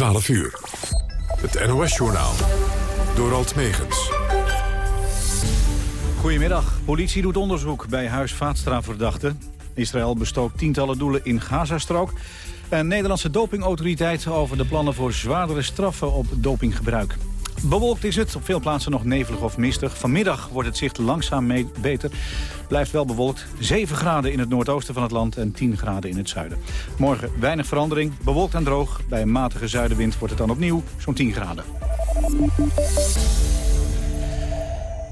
12 uur. Het NOS-journaal. Door Alt Megens. Goedemiddag. Politie doet onderzoek bij huis Vaatstra-verdachten. Israël bestookt tientallen doelen in Gazastrook. En Nederlandse dopingautoriteit over de plannen voor zwaardere straffen op dopinggebruik. Bewolkt is het, op veel plaatsen nog nevelig of mistig. Vanmiddag wordt het zicht langzaam beter. Blijft wel bewolkt. 7 graden in het noordoosten van het land en 10 graden in het zuiden. Morgen weinig verandering, bewolkt en droog. Bij een matige zuidenwind wordt het dan opnieuw zo'n 10 graden.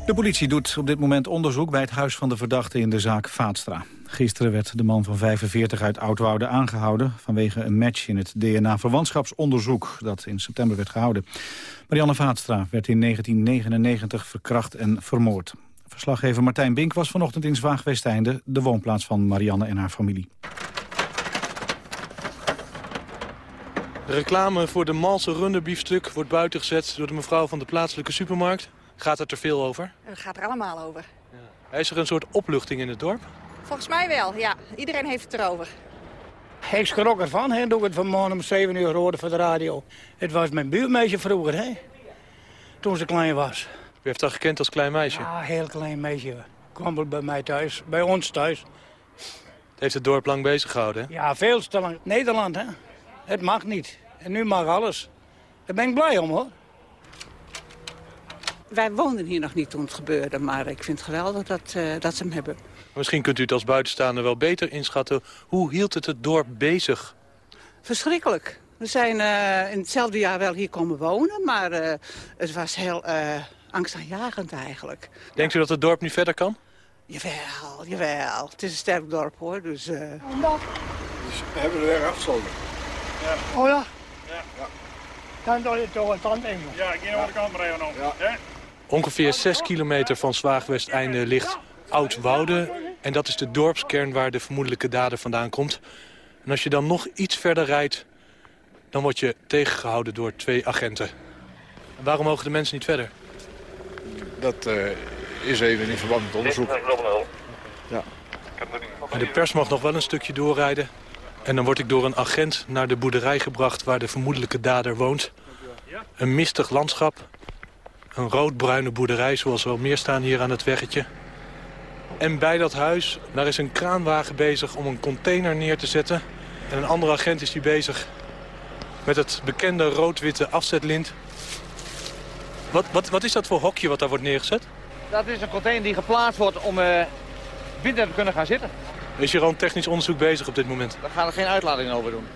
De politie doet op dit moment onderzoek bij het huis van de verdachte in de zaak Vaatstra. Gisteren werd de man van 45 uit Oudwoude aangehouden... vanwege een match in het DNA-verwantschapsonderzoek dat in september werd gehouden. Marianne Vaatstra werd in 1999 verkracht en vermoord. Verslaggever Martijn Bink was vanochtend in Zwaagwesteinde... de woonplaats van Marianne en haar familie. De reclame voor de Malse runderbiefstuk wordt buiten gezet door de mevrouw van de plaatselijke supermarkt. Gaat het er veel over? Het gaat er allemaal over. Ja. Is er een soort opluchting in het dorp? Volgens mij wel, ja. Iedereen heeft het erover. Ik schrok ervan, hè, toen ik het vanmorgen om 7 uur hoorde voor de radio. Het was mijn buurmeisje vroeger, hè. Toen ze klein was. U heeft haar gekend als klein meisje? Ja, heel klein meisje. Kwam wel bij mij thuis, bij ons thuis. Het heeft het dorp lang bezig gehouden, hè? Ja, veel te lang. Nederland, hè. Het mag niet. En nu mag alles. Daar ben ik blij om, hoor. Wij woonden hier nog niet toen het gebeurde, maar ik vind het geweldig dat, uh, dat ze hem hebben. Misschien kunt u het als buitenstaander wel beter inschatten. Hoe hield het het dorp bezig? Verschrikkelijk. We zijn uh, in hetzelfde jaar wel hier komen wonen, maar uh, het was heel angstaanjagend eigenlijk. Denkt u dat het dorp nu verder kan? Jawel, jawel. Het is een sterk dorp hoor, dus... Dus we hebben weg afgesloten. Ja. Oh ja? Ja. ja. Dan door het door het tand in. Ja, ik ga naar de kant nog. Ja. Ongeveer 6 kilometer van Zwaagwesteinde ligt Oud-Woude. En dat is de dorpskern waar de vermoedelijke dader vandaan komt. En als je dan nog iets verder rijdt, dan word je tegengehouden door twee agenten. En waarom mogen de mensen niet verder? Dat uh, is even in verband met onderzoek. Ja. En de pers mag nog wel een stukje doorrijden. En dan word ik door een agent naar de boerderij gebracht waar de vermoedelijke dader woont. Een mistig landschap. Een roodbruine boerderij, zoals wel meer staan hier aan het weggetje. En bij dat huis, daar is een kraanwagen bezig om een container neer te zetten. En een andere agent is die bezig met het bekende rood-witte afzetlint. Wat, wat, wat is dat voor hokje wat daar wordt neergezet? Dat is een container die geplaatst wordt om uh, binnen te kunnen gaan zitten. Is hier al een technisch onderzoek bezig op dit moment? We gaan er geen uitlading over doen.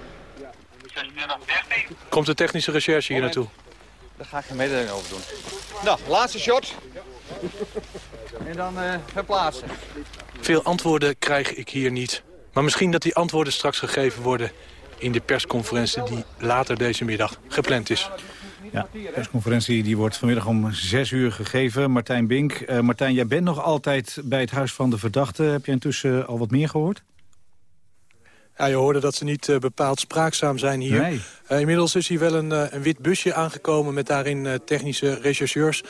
Komt de technische recherche hier naartoe? Daar ga ik geen mededeling over doen. Nou, laatste shot. En dan uh, verplaatsen. Veel antwoorden krijg ik hier niet. Maar misschien dat die antwoorden straks gegeven worden in de persconferentie die later deze middag gepland is. Ja, de persconferentie die wordt vanmiddag om zes uur gegeven. Martijn Bink. Uh, Martijn, jij bent nog altijd bij het huis van de verdachte. Heb je intussen al wat meer gehoord? Ja, je hoorde dat ze niet uh, bepaald spraakzaam zijn hier. Nee. Uh, inmiddels is hier wel een, uh, een, wit busje aangekomen met daarin technische rechercheurs.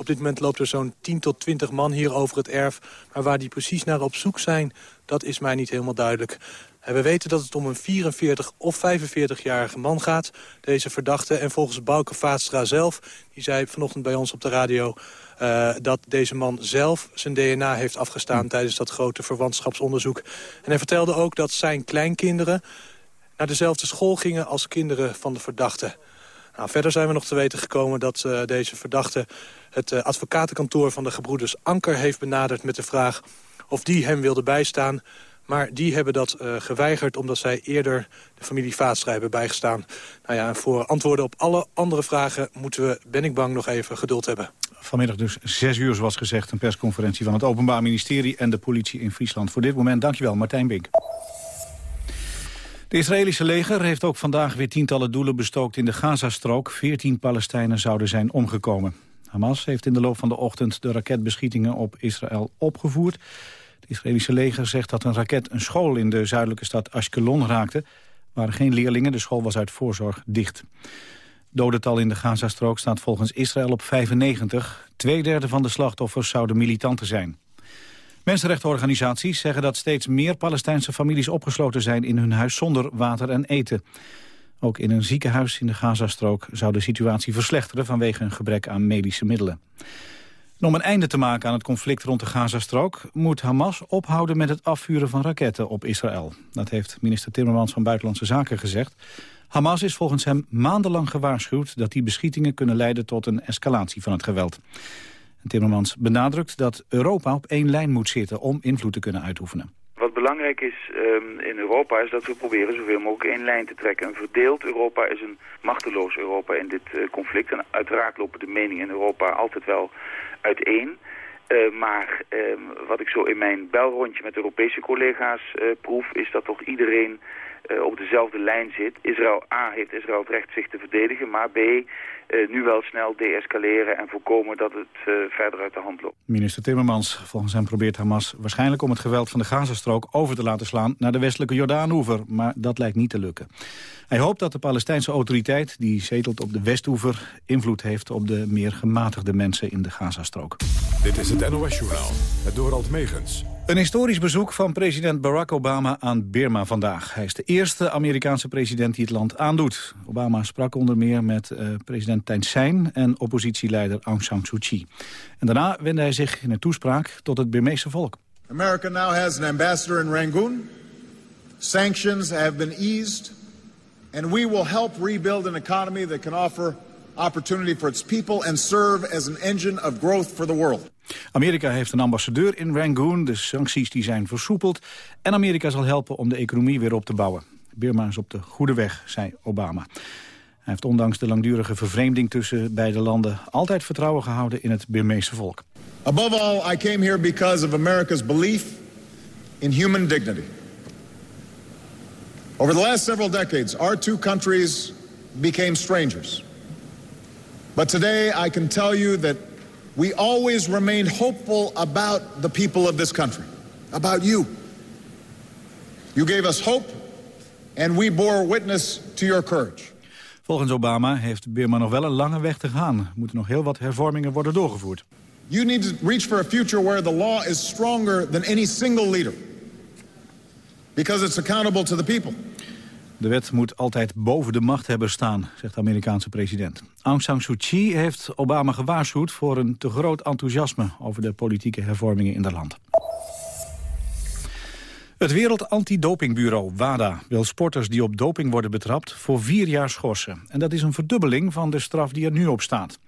Op dit moment loopt er zo'n 10 tot 20 man hier over het erf. Maar waar die precies naar op zoek zijn, dat is mij niet helemaal duidelijk. We weten dat het om een 44 of 45-jarige man gaat, deze verdachte. En volgens Bouke Vaatstra zelf, die zei vanochtend bij ons op de radio... Uh, dat deze man zelf zijn DNA heeft afgestaan... tijdens dat grote verwantschapsonderzoek. En hij vertelde ook dat zijn kleinkinderen... naar dezelfde school gingen als kinderen van de verdachte. Nou, verder zijn we nog te weten gekomen dat uh, deze verdachte... het uh, advocatenkantoor van de gebroeders Anker heeft benaderd... met de vraag of die hem wilde bijstaan... Maar die hebben dat uh, geweigerd omdat zij eerder de familie Vaatstra hebben bijgestaan. Nou ja, voor antwoorden op alle andere vragen moeten we, ben ik bang, nog even geduld hebben. Vanmiddag dus zes uur, zoals gezegd, een persconferentie van het Openbaar Ministerie en de politie in Friesland. Voor dit moment dankjewel, Martijn Bink. De Israëlische leger heeft ook vandaag weer tientallen doelen bestookt in de Gazastrook. Veertien Palestijnen zouden zijn omgekomen. Hamas heeft in de loop van de ochtend de raketbeschietingen op Israël opgevoerd. Het Israëlische leger zegt dat een raket een school in de zuidelijke stad Ashkelon raakte. Er waren geen leerlingen, de school was uit voorzorg dicht. Dodental in de Gazastrook staat volgens Israël op 95. Tweederde van de slachtoffers zouden militanten zijn. Mensenrechtenorganisaties zeggen dat steeds meer Palestijnse families opgesloten zijn in hun huis zonder water en eten. Ook in een ziekenhuis in de Gazastrook zou de situatie verslechteren vanwege een gebrek aan medische middelen. om een einde te maken aan het conflict rond de Gazastrook... moet Hamas ophouden met het afvuren van raketten op Israël. Dat heeft minister Timmermans van Buitenlandse Zaken gezegd. Hamas is volgens hem maandenlang gewaarschuwd... dat die beschietingen kunnen leiden tot een escalatie van het geweld. Timmermans benadrukt dat Europa op één lijn moet zitten... om invloed te kunnen uitoefenen. Wat belangrijk is um, in Europa is dat we proberen zoveel mogelijk één lijn te trekken. Een verdeeld Europa is een machteloos Europa in dit uh, conflict. En uiteraard lopen de meningen in Europa altijd wel uiteen. Uh, maar uh, wat ik zo in mijn belrondje met Europese collega's uh, proef... is dat toch iedereen op dezelfde lijn zit. Israël A heeft Israël het recht zich te verdedigen, maar B uh, nu wel snel deescaleren en voorkomen dat het uh, verder uit de hand loopt. Minister Timmermans, volgens hem probeert Hamas waarschijnlijk om het geweld van de Gazastrook over te laten slaan naar de westelijke Jordaanoever, maar dat lijkt niet te lukken. Hij hoopt dat de Palestijnse autoriteit, die zetelt op de Westoever, invloed heeft op de meer gematigde mensen in de Gazastrook. Dit is het NOS Journaal, het Dorald Megens. Een historisch bezoek van president Barack Obama aan Birma vandaag. Hij is de eerste Amerikaanse president die het land aandoet. Obama sprak onder meer met uh, president Thein Sein en oppositieleider Aung San Suu Kyi. En daarna wendde hij zich in een toespraak tot het Birmeese volk. America now has an ambassador in Rangoon. Sanctions have been eased. And we will help rebuild an economy that can offer opportunity for its people and serve as an engine of growth for the world. Amerika heeft een ambassadeur in Rangoon, de sancties die zijn versoepeld... en Amerika zal helpen om de economie weer op te bouwen. Birma is op de goede weg, zei Obama. Hij heeft ondanks de langdurige vervreemding tussen beide landen... altijd vertrouwen gehouden in het Birmeese volk. Above all, I came here because of America's belief in human dignity. Over the last several decades, our two countries became strangers. But today I can tell you that we always remained hopeful about the people of this country, about you. You gave us hope, and we bore witness to your courage. Volgens Obama heeft Burma nog wel een lange weg te gaan. Er moeten nog heel wat hervormingen worden doorgevoerd. You need to reach for a future where the law is stronger than any single leader. Because it's accountable to the people. De wet moet altijd boven de macht hebben staan, zegt de Amerikaanse president. Aung San Suu Kyi heeft Obama gewaarschuwd voor een te groot enthousiasme over de politieke hervormingen in het land. Het Wereld Antidopingbureau, WADA, wil sporters die op doping worden betrapt voor vier jaar schorsen. En dat is een verdubbeling van de straf die er nu op staat.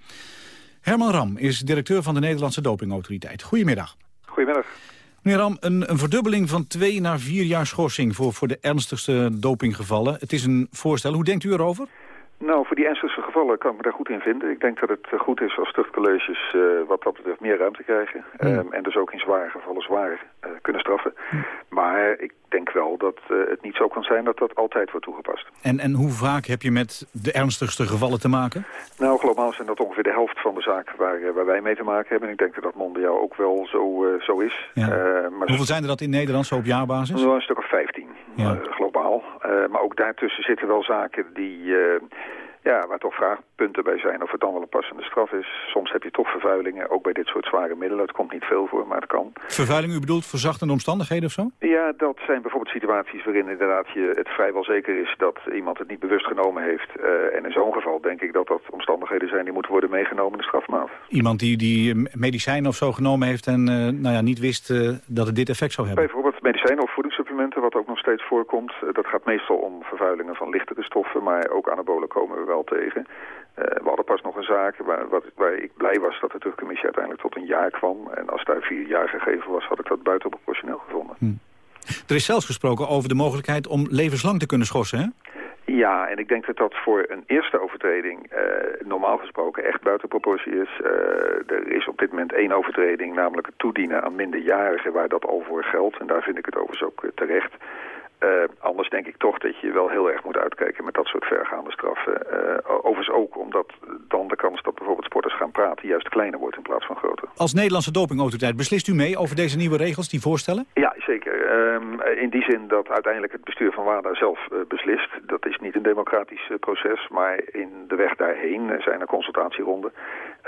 Herman Ram is directeur van de Nederlandse Dopingautoriteit. Goedemiddag. Goedemiddag. Meneer Ram, een, een, verdubbeling van twee naar vier jaar schorsing voor, voor de ernstigste dopinggevallen. Het is een voorstel. Hoe denkt u erover? Nou, voor die ernstigste gevallen kan ik me daar goed in vinden. Ik denk dat het eh, goed is als tuchtcolleges uh, wat dat betreft meer ruimte krijgen. Ja. Um, en dus ook in zware gevallen zwaar uh, kunnen straffen. Ja. Maar ik denk wel dat uh, het niet zo kan zijn dat dat altijd wordt toegepast. En, en hoe vaak heb je met de ernstigste gevallen te maken? Nou, globaal zijn dat ongeveer de helft van de zaken waar, waar wij mee te maken hebben. En ik denk dat dat mondiaal ook wel zo, zo is. Ja. maar Hoeveel zijn er dat in Nederland zo op jaarbasis? Nou, een stuk of 15 globaal. maar ook daartussen zitten wel zaken die... Ja, waar toch vraagpunten bij zijn of het dan wel een passende straf is. Soms heb je toch vervuilingen, ook bij dit soort zware middelen. Het komt niet veel voor, maar het kan. Vervuiling, u bedoelt verzachtende omstandigheden of zo? Ja, dat zijn bijvoorbeeld situaties waarin inderdaad je het vrijwel zeker is dat iemand het niet bewust genomen heeft. Uh, en in zo'n geval denk ik dat dat omstandigheden zijn die moeten worden meegenomen in de strafmaat. Iemand die, die medicijnen of zo genomen heeft en uh, nou ja, niet wist uh, dat het dit effect zou hebben? Bijvoorbeeld medicijnen of voedingssupplementen, wat ook nog steeds voorkomt. dat gaat meestal om vervuilingen van lichtere stoffen, maar ook anabolen komen we wel tegen. Uh, we hadden pas nog een zaak waar, wat, waar ik blij was dat de terugcommissie uiteindelijk tot een jaar kwam. En als daar vier jaar gegeven was, had ik dat buitenproportioneel gevonden. Hm. Er is zelfs gesproken over de mogelijkheid om levenslang te kunnen schorsen, hè? Ja, en ik denk dat dat voor een eerste overtreding uh, normaal gesproken echt buiten proportie is. Uh, er is op dit moment één overtreding, namelijk het toedienen aan minderjarigen waar dat al voor geldt. En daar vind ik het overigens ook terecht. Uh, anders denk ik toch dat je wel heel erg moet uitkijken met dat soort vergaande straffen. Uh, overigens ook omdat dan de kans dat bijvoorbeeld sporters gaan praten juist kleiner wordt in plaats van groter. Als Nederlandse dopingautoriteit beslist u mee over deze nieuwe regels die voorstellen? Ja, zeker. Um, in die zin dat uiteindelijk het bestuur van WADA zelf uh, beslist. Dat is niet een democratisch proces, maar in de weg daarheen zijn er consultatieronden.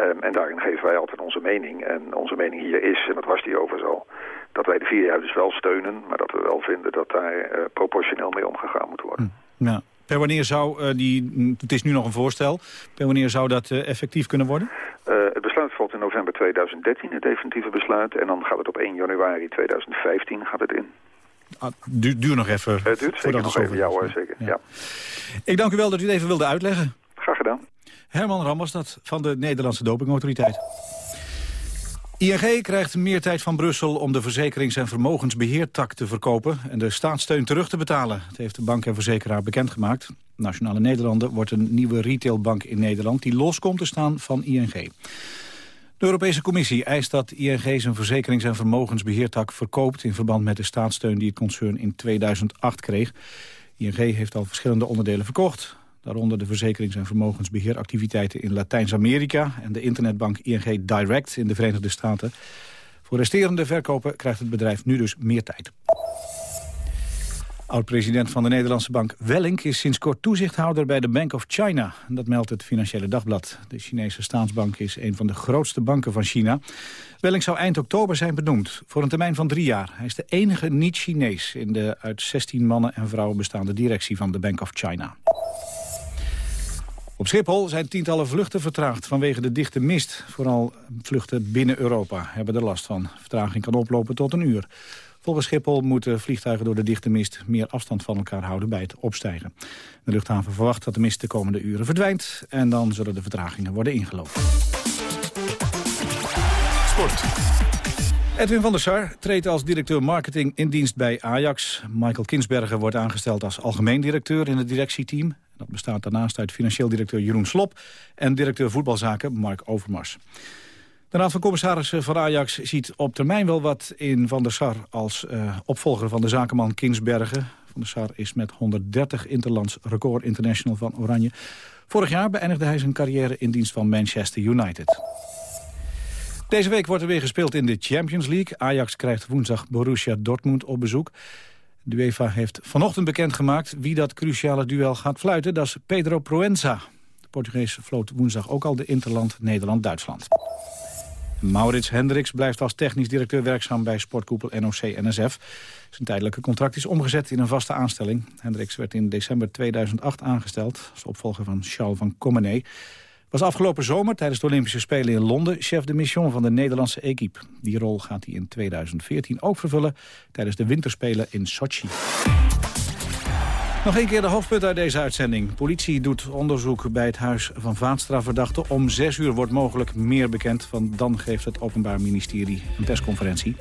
Um, en daarin geven wij altijd onze mening. En onze mening hier is, en dat was die overigens al dat wij de vier jaar dus wel steunen, maar dat we wel vinden dat daar uh, proportioneel mee omgegaan moet worden. Hm. Ja. Per wanneer zou uh, die, mm, het is nu nog een voorstel, per wanneer zou dat uh, effectief kunnen worden? Uh, het besluit valt in november 2013, het definitieve besluit. En dan gaat het op 1 januari 2015 gaat het in. Ah, duurt duur nog even. Het duurt zeker nog even, ja hoor, zeker. Ja. Ik dank u wel dat u het even wilde uitleggen. Graag gedaan. Herman Rammerstad van de Nederlandse Dopingautoriteit. ING krijgt meer tijd van Brussel om de verzekerings- en vermogensbeheertak te verkopen en de staatssteun terug te betalen. Dat heeft de bank en verzekeraar bekendgemaakt. Nationale Nederlanden wordt een nieuwe retailbank in Nederland die los komt te staan van ING. De Europese Commissie eist dat ING zijn verzekerings- en vermogensbeheertak verkoopt in verband met de staatssteun die het concern in 2008 kreeg. ING heeft al verschillende onderdelen verkocht. Daaronder de verzekerings- en vermogensbeheeractiviteiten in Latijns-Amerika... en de internetbank ING Direct in de Verenigde Staten. Voor resterende verkopen krijgt het bedrijf nu dus meer tijd. Oud-president van de Nederlandse bank Wellink is sinds kort toezichthouder bij de Bank of China. Dat meldt het Financiële Dagblad. De Chinese staatsbank is een van de grootste banken van China. Wellink zou eind oktober zijn benoemd, voor een termijn van drie jaar. Hij is de enige niet-Chinees in de uit 16 mannen en vrouwen bestaande directie van de Bank of China. Op Schiphol zijn tientallen vluchten vertraagd vanwege de dichte mist. Vooral vluchten binnen Europa hebben er last van. Vertraging kan oplopen tot een uur. Volgens Schiphol moeten vliegtuigen door de dichte mist meer afstand van elkaar houden bij het opstijgen. De luchthaven verwacht dat de mist de komende uren verdwijnt en dan zullen de vertragingen worden ingelopen. Sport. Edwin van der Sar treedt als directeur marketing in dienst bij Ajax. Michael Kinsberger wordt aangesteld als algemeen directeur in het directieteam. Dat bestaat daarnaast uit financieel directeur Jeroen Slop... en directeur voetbalzaken Mark Overmars. De Raad van Commissarissen van Ajax ziet op termijn wel wat in Van der Sar... als uh, opvolger van de zakenman Kinsbergen. Van der Sar is met 130 interlands record international van Oranje. Vorig jaar beëindigde hij zijn carrière in dienst van Manchester United. Deze week wordt er weer gespeeld in de Champions League. Ajax krijgt woensdag Borussia Dortmund op bezoek. De UEFA heeft vanochtend bekendgemaakt wie dat cruciale duel gaat fluiten. Dat is Pedro Proenza. De Portugees floot woensdag ook al de Interland Nederland-Duitsland. Maurits Hendricks blijft als technisch directeur werkzaam bij sportkoepel NOC-NSF. Zijn tijdelijke contract is omgezet in een vaste aanstelling. Hendricks werd in december 2008 aangesteld als opvolger van Charles van Comenay was afgelopen zomer tijdens de Olympische Spelen in Londen... chef de mission van de Nederlandse equipe. Die rol gaat hij in 2014 ook vervullen tijdens de winterspelen in Sochi. Nog een keer de hoofdpunt uit deze uitzending. Politie doet onderzoek bij het huis van Vaatstra-verdachten. Om zes uur wordt mogelijk meer bekend, want dan geeft het Openbaar Ministerie een persconferentie.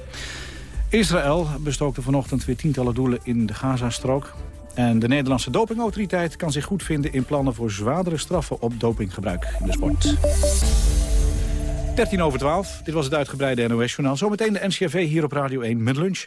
Israël bestookte vanochtend weer tientallen doelen in de Gazastrook. En de Nederlandse dopingautoriteit kan zich goed vinden in plannen voor zwaardere straffen op dopinggebruik in de sport. 13 over 12, dit was het uitgebreide NOS-journaal. Zometeen de NCRV hier op Radio 1 met lunch.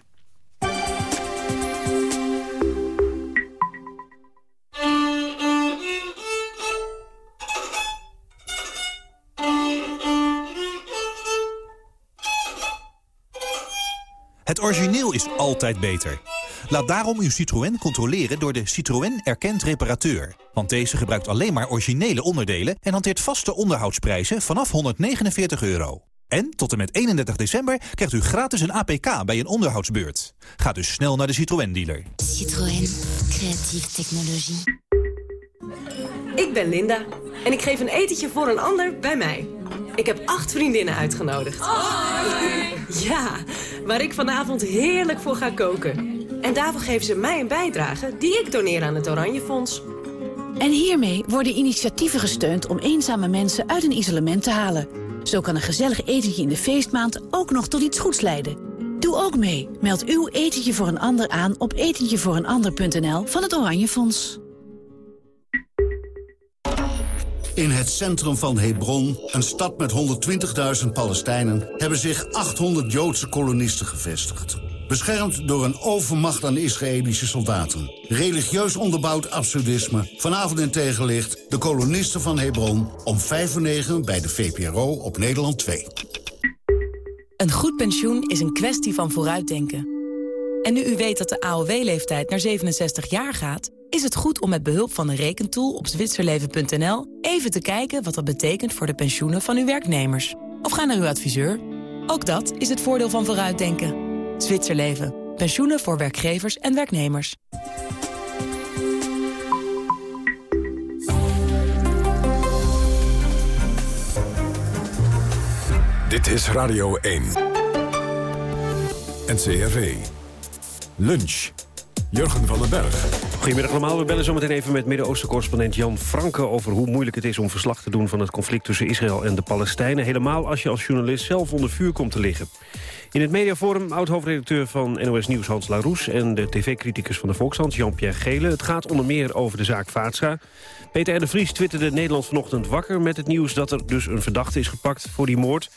Het origineel is altijd beter. Laat daarom uw Citroën controleren door de Citroën Erkend Reparateur. Want deze gebruikt alleen maar originele onderdelen... en hanteert vaste onderhoudsprijzen vanaf 149 euro. En tot en met 31 december krijgt u gratis een APK bij een onderhoudsbeurt. Ga dus snel naar de Citroën-dealer. Citroën. Creatieve technologie. Ik ben Linda en ik geef een etentje voor een ander bij mij. Ik heb acht vriendinnen uitgenodigd. Ja, waar ik vanavond heerlijk voor ga koken. En daarvoor geven ze mij een bijdrage die ik doneer aan het Oranje Fonds. En hiermee worden initiatieven gesteund om eenzame mensen uit een isolement te halen. Zo kan een gezellig etentje in de feestmaand ook nog tot iets goeds leiden. Doe ook mee. Meld uw etentje voor een ander aan op etentjevooreenander.nl van het Oranje Fonds. In het centrum van Hebron, een stad met 120.000 Palestijnen... hebben zich 800 Joodse kolonisten gevestigd. Beschermd door een overmacht aan Israëlische soldaten. Religieus onderbouwd absurdisme. Vanavond in tegenlicht de kolonisten van Hebron... om 5 voor 9 bij de VPRO op Nederland 2. Een goed pensioen is een kwestie van vooruitdenken. En nu u weet dat de AOW-leeftijd naar 67 jaar gaat... is het goed om met behulp van een rekentool op zwitserleven.nl... even te kijken wat dat betekent voor de pensioenen van uw werknemers. Of ga naar uw adviseur. Ook dat is het voordeel van vooruitdenken. Zwitserleven. Pensioenen voor werkgevers en werknemers. Dit is Radio 1. NCRV. Lunch. Jurgen van den Berg. Goedemiddag allemaal. We bellen zometeen even met Midden-Oosten-correspondent Jan Franke... over hoe moeilijk het is om verslag te doen van het conflict tussen Israël en de Palestijnen. Helemaal als je als journalist zelf onder vuur komt te liggen. In het mediaforum oud-hoofdredacteur van NOS Nieuws Hans Laroes... en de tv-criticus van de Volkshand Jean-Pierre Gele. Het gaat onder meer over de zaak Vaatsa. Peter R. de Vries twitterde Nederland vanochtend wakker met het nieuws... dat er dus een verdachte is gepakt voor die moord.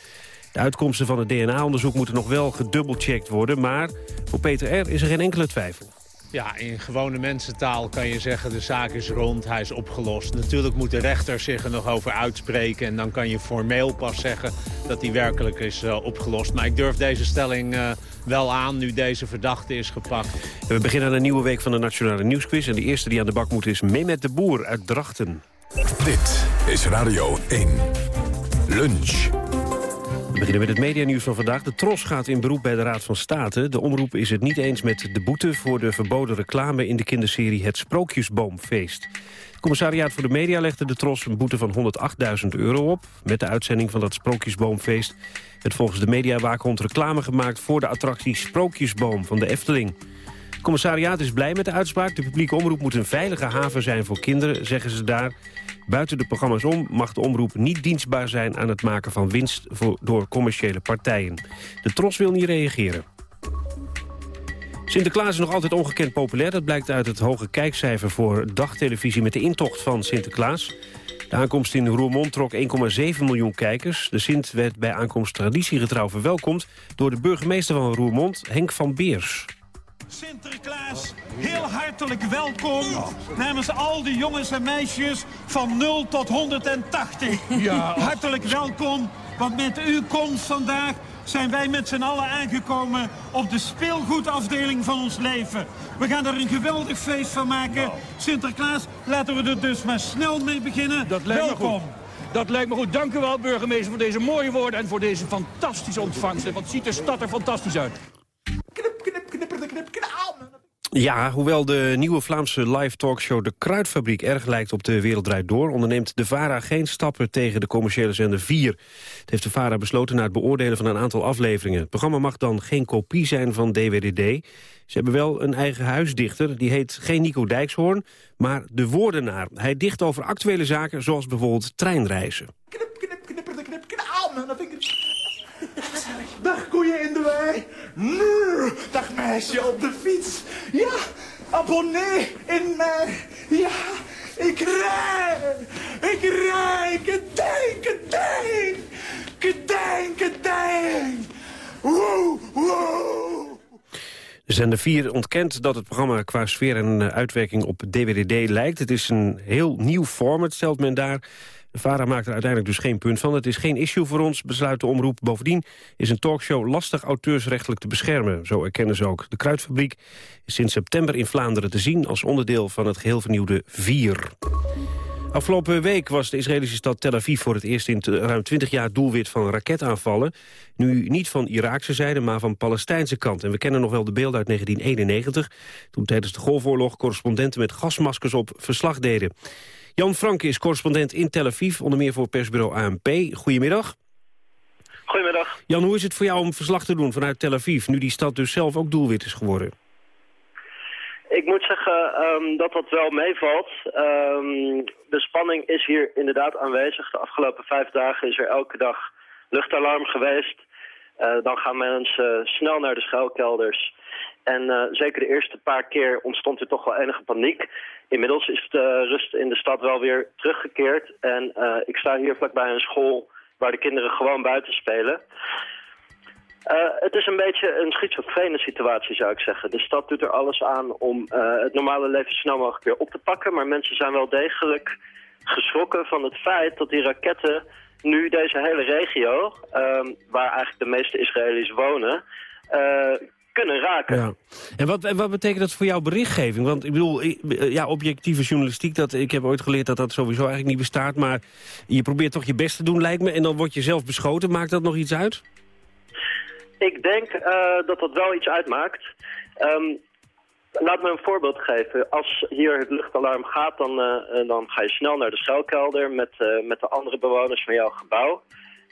De uitkomsten van het DNA-onderzoek moeten nog wel gedubbelcheckt worden... maar voor Peter R. is er geen enkele twijfel. Ja, in gewone mensentaal kan je zeggen de zaak is rond, hij is opgelost. Natuurlijk moet de rechter zich er nog over uitspreken... en dan kan je formeel pas zeggen dat hij werkelijk is uh, opgelost. Maar ik durf deze stelling uh, wel aan nu deze verdachte is gepakt. En we beginnen aan een nieuwe week van de Nationale Nieuwsquiz. En de eerste die aan de bak moet is Mehmet de Boer uit Drachten. Dit is Radio 1. Lunch. We beginnen met het medianieuws van vandaag. De Tros gaat in beroep bij de Raad van State. De omroep is het niet eens met de boete voor de verboden reclame... in de kinderserie Het Sprookjesboomfeest. Het commissariaat voor de media legde de Tros een boete van 108.000 euro op... met de uitzending van dat Sprookjesboomfeest. Het volgens de mediawaakhond reclame gemaakt... voor de attractie Sprookjesboom van de Efteling. Het commissariaat is blij met de uitspraak. De publieke omroep moet een veilige haven zijn voor kinderen, zeggen ze daar. Buiten de programma's om mag de omroep niet dienstbaar zijn... aan het maken van winst voor, door commerciële partijen. De Tros wil niet reageren. Sinterklaas is nog altijd ongekend populair. Dat blijkt uit het hoge kijkcijfer voor dagtelevisie met de intocht van Sinterklaas. De aankomst in Roermond trok 1,7 miljoen kijkers. De Sint werd bij aankomst traditiegetrouw verwelkomd... door de burgemeester van Roermond, Henk van Beers. Sinterklaas, heel hartelijk welkom namens al die jongens en meisjes van 0 tot 180. Ja. Hartelijk welkom, want met uw komst vandaag zijn wij met z'n allen aangekomen op de speelgoedafdeling van ons leven. We gaan er een geweldig feest van maken. Sinterklaas, laten we er dus maar snel mee beginnen. Dat welkom. Dat lijkt me goed. Dank u wel, burgemeester, voor deze mooie woorden... en voor deze fantastische ontvangst. Wat ziet de stad er fantastisch uit. Ja, hoewel de nieuwe Vlaamse live talkshow De Kruidfabriek erg lijkt op De Wereld Door... onderneemt de VARA geen stappen tegen de commerciële zender 4. Het heeft de VARA besloten na het beoordelen van een aantal afleveringen. Het programma mag dan geen kopie zijn van DWDD. Ze hebben wel een eigen huisdichter, die heet geen Nico Dijkshoorn... maar De Woordenaar. Hij dicht over actuele zaken zoals bijvoorbeeld treinreizen. Knip, knip, knipper, knip, knip, vind ik Dag koeien in de wei. Nee. Dag meisje op de fiets. Ja, abonnee in mij. Ja, ik rij. Ik rij. Kedijn, kedijn. Kedijn, kedijn. Woe, woe. Zender 4 ontkent dat het programma qua sfeer en uitwerking op DWDD lijkt. Het is een heel nieuw format, stelt men daar. De VARA maakt er uiteindelijk dus geen punt van. Het is geen issue voor ons, besluit de omroep. Bovendien is een talkshow lastig auteursrechtelijk te beschermen. Zo erkennen ze ook. De Kruidfabriek is sinds september in Vlaanderen te zien... als onderdeel van het geheel vernieuwde Vier. Afgelopen week was de Israëlische stad Tel Aviv voor het eerst in ruim 20 jaar doelwit van raketaanvallen. Nu niet van Iraakse zijde, maar van Palestijnse kant. En we kennen nog wel de beelden uit 1991, toen tijdens de Golfoorlog correspondenten met gasmaskers op verslag deden. Jan Franke is correspondent in Tel Aviv, onder meer voor persbureau ANP. Goedemiddag. Goedemiddag. Jan, hoe is het voor jou om verslag te doen vanuit Tel Aviv... nu die stad dus zelf ook doelwit is geworden? Ik moet zeggen um, dat dat wel meevalt. Um, de spanning is hier inderdaad aanwezig. De afgelopen vijf dagen is er elke dag luchtalarm geweest. Uh, dan gaan mensen snel naar de schuilkelders. En uh, zeker de eerste paar keer ontstond er toch wel enige paniek. Inmiddels is de rust in de stad wel weer teruggekeerd. En ik sta hier vlakbij een school waar de kinderen gewoon buiten spelen. Het is een beetje een schizofrene situatie, zou ik zeggen. De stad doet er alles aan om het normale leven snel mogelijk weer op te pakken. Maar mensen zijn wel degelijk geschrokken van het feit dat die raketten nu deze hele regio, uh, waar eigenlijk de meeste Israëli's wonen, kunnen raken. Ja. En wat, en wat betekent dat voor jouw berichtgeving? Want ik bedoel, ja, objectieve journalistiek, dat, ik heb ooit geleerd dat dat sowieso eigenlijk niet bestaat. Maar je probeert toch je best te doen, lijkt me. En dan word je zelf beschoten. Maakt dat nog iets uit? Ik denk uh, dat dat wel iets uitmaakt. Um, laat me een voorbeeld geven. Als hier het luchtalarm gaat, dan, uh, dan ga je snel naar de schuilkelder met, uh, met de andere bewoners van jouw gebouw.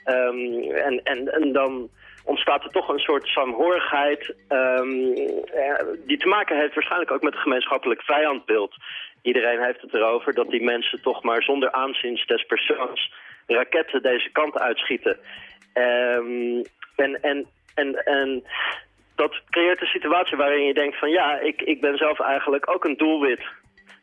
Ehm, en, en, en dan ontstaat er toch een soort saamhorigheid ehm, eh, die te maken heeft waarschijnlijk ook met een gemeenschappelijk vijandbeeld. Iedereen heeft het erover dat die mensen toch maar zonder aanzien des persoons raketten deze kant uitschieten. Ehm, en, en, en, en dat creëert een situatie waarin je denkt van ja, ik, ik ben zelf eigenlijk ook een doelwit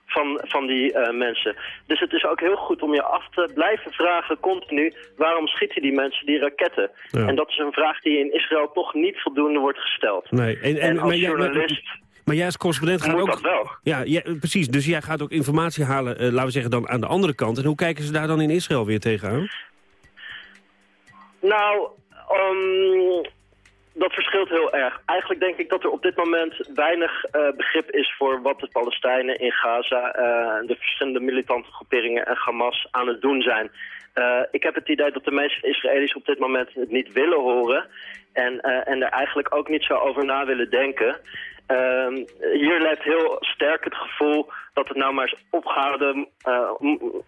van, van die eh, mensen. Dus het is ook heel goed om je af te blijven vragen continu... waarom schieten die mensen die raketten? En dat is een vraag die in Israël toch niet voldoende wordt gesteld. Nee. En, en, als maar journalist... Jij, maar jij als correspondent gaat ook... Dat wel. Ja, ja, precies. Dus jij gaat ook informatie halen, uh, laten we zeggen, dan aan de andere kant. En hoe kijken ze daar dan in Israël weer tegenaan? Nou, um, dat verschilt heel erg. Eigenlijk denk ik dat er op dit moment weinig uh, begrip is voor wat de Palestijnen in Gaza, uh, de verschillende militante groeperingen en Hamas aan het doen zijn. Uh, ik heb het idee dat de meeste Israëli's op dit moment het niet willen horen en, en er eigenlijk ook niet zo over na willen denken. Ehm, hier leeft heel sterk het gevoel dat het nou maar eens opgehouden,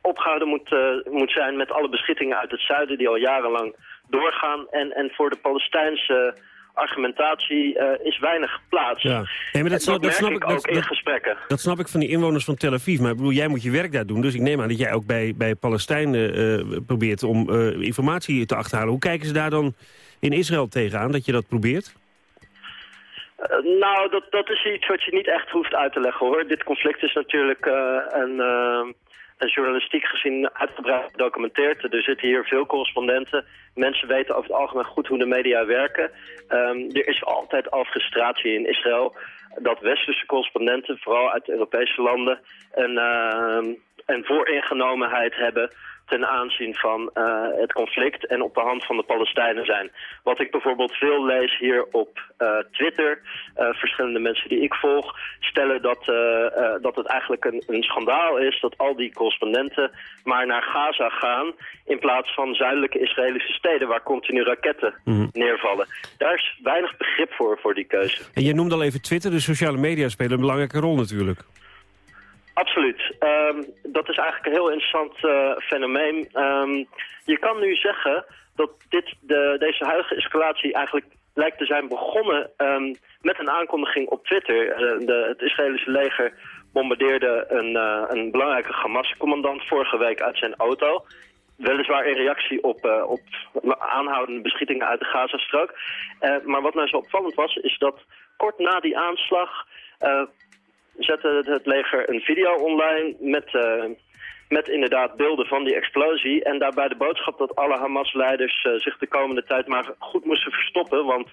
opgehouden moet, moet zijn met alle beschittingen uit het zuiden die al jarenlang doorgaan. En, en voor de Palestijnse argumentatie uh, is weinig plaats. Ja. maar dat, snap, dat snap ik ook in gesprekken. Dat snap ik van die inwoners van Tel Aviv. Maar ik bedoel, jij moet je werk daar doen. Dus ik neem aan dat jij ook bij, bij Palestijnen uh, probeert om uh, informatie te achterhalen. Hoe kijken ze daar dan in Israël tegenaan dat je dat probeert? nou, dat, dat is iets wat je niet echt hoeft uit te leggen hoor. Dit conflict is natuurlijk een en journalistiek gezien uitgebreid gedocumenteerd. Er zitten hier veel correspondenten. Mensen weten over het algemeen goed hoe de media werken. Um, er is altijd al frustratie in Israël dat westerse correspondenten, vooral uit Europese landen, een, uh, een vooringenomenheid hebben ten aanzien van uh, het conflict en op de hand van de Palestijnen zijn. Wat ik bijvoorbeeld veel lees hier op uh, Twitter, uh, verschillende mensen die ik volg, stellen dat, dat het eigenlijk een, een schandaal is dat al die correspondenten maar naar Gaza gaan in plaats van zuidelijke Israëlische steden waar continu raketten mm. neervallen. Daar is weinig begrip voor, voor die keuze. En je noemde al even Twitter, de sociale media spelen een belangrijke rol natuurlijk. Absoluut. Um, dat is eigenlijk een heel interessant uh, fenomeen. Um, je kan nu zeggen dat dit, de, deze huidige escalatie eigenlijk lijkt te zijn begonnen um, met een aankondiging op Twitter. Uh, de, het Israëlische leger bombardeerde een, uh, een belangrijke Hamas-commandant vorige week uit zijn auto. Weliswaar in reactie op, op aanhoudende beschietingen uit de Gazastrook. maar wat nou zo opvallend was, is dat kort na die aanslag zette het leger een video online met, uh, met inderdaad beelden van die explosie. En daarbij de boodschap dat alle Hamas-leiders uh, zich de komende tijd maar goed moesten verstoppen. Want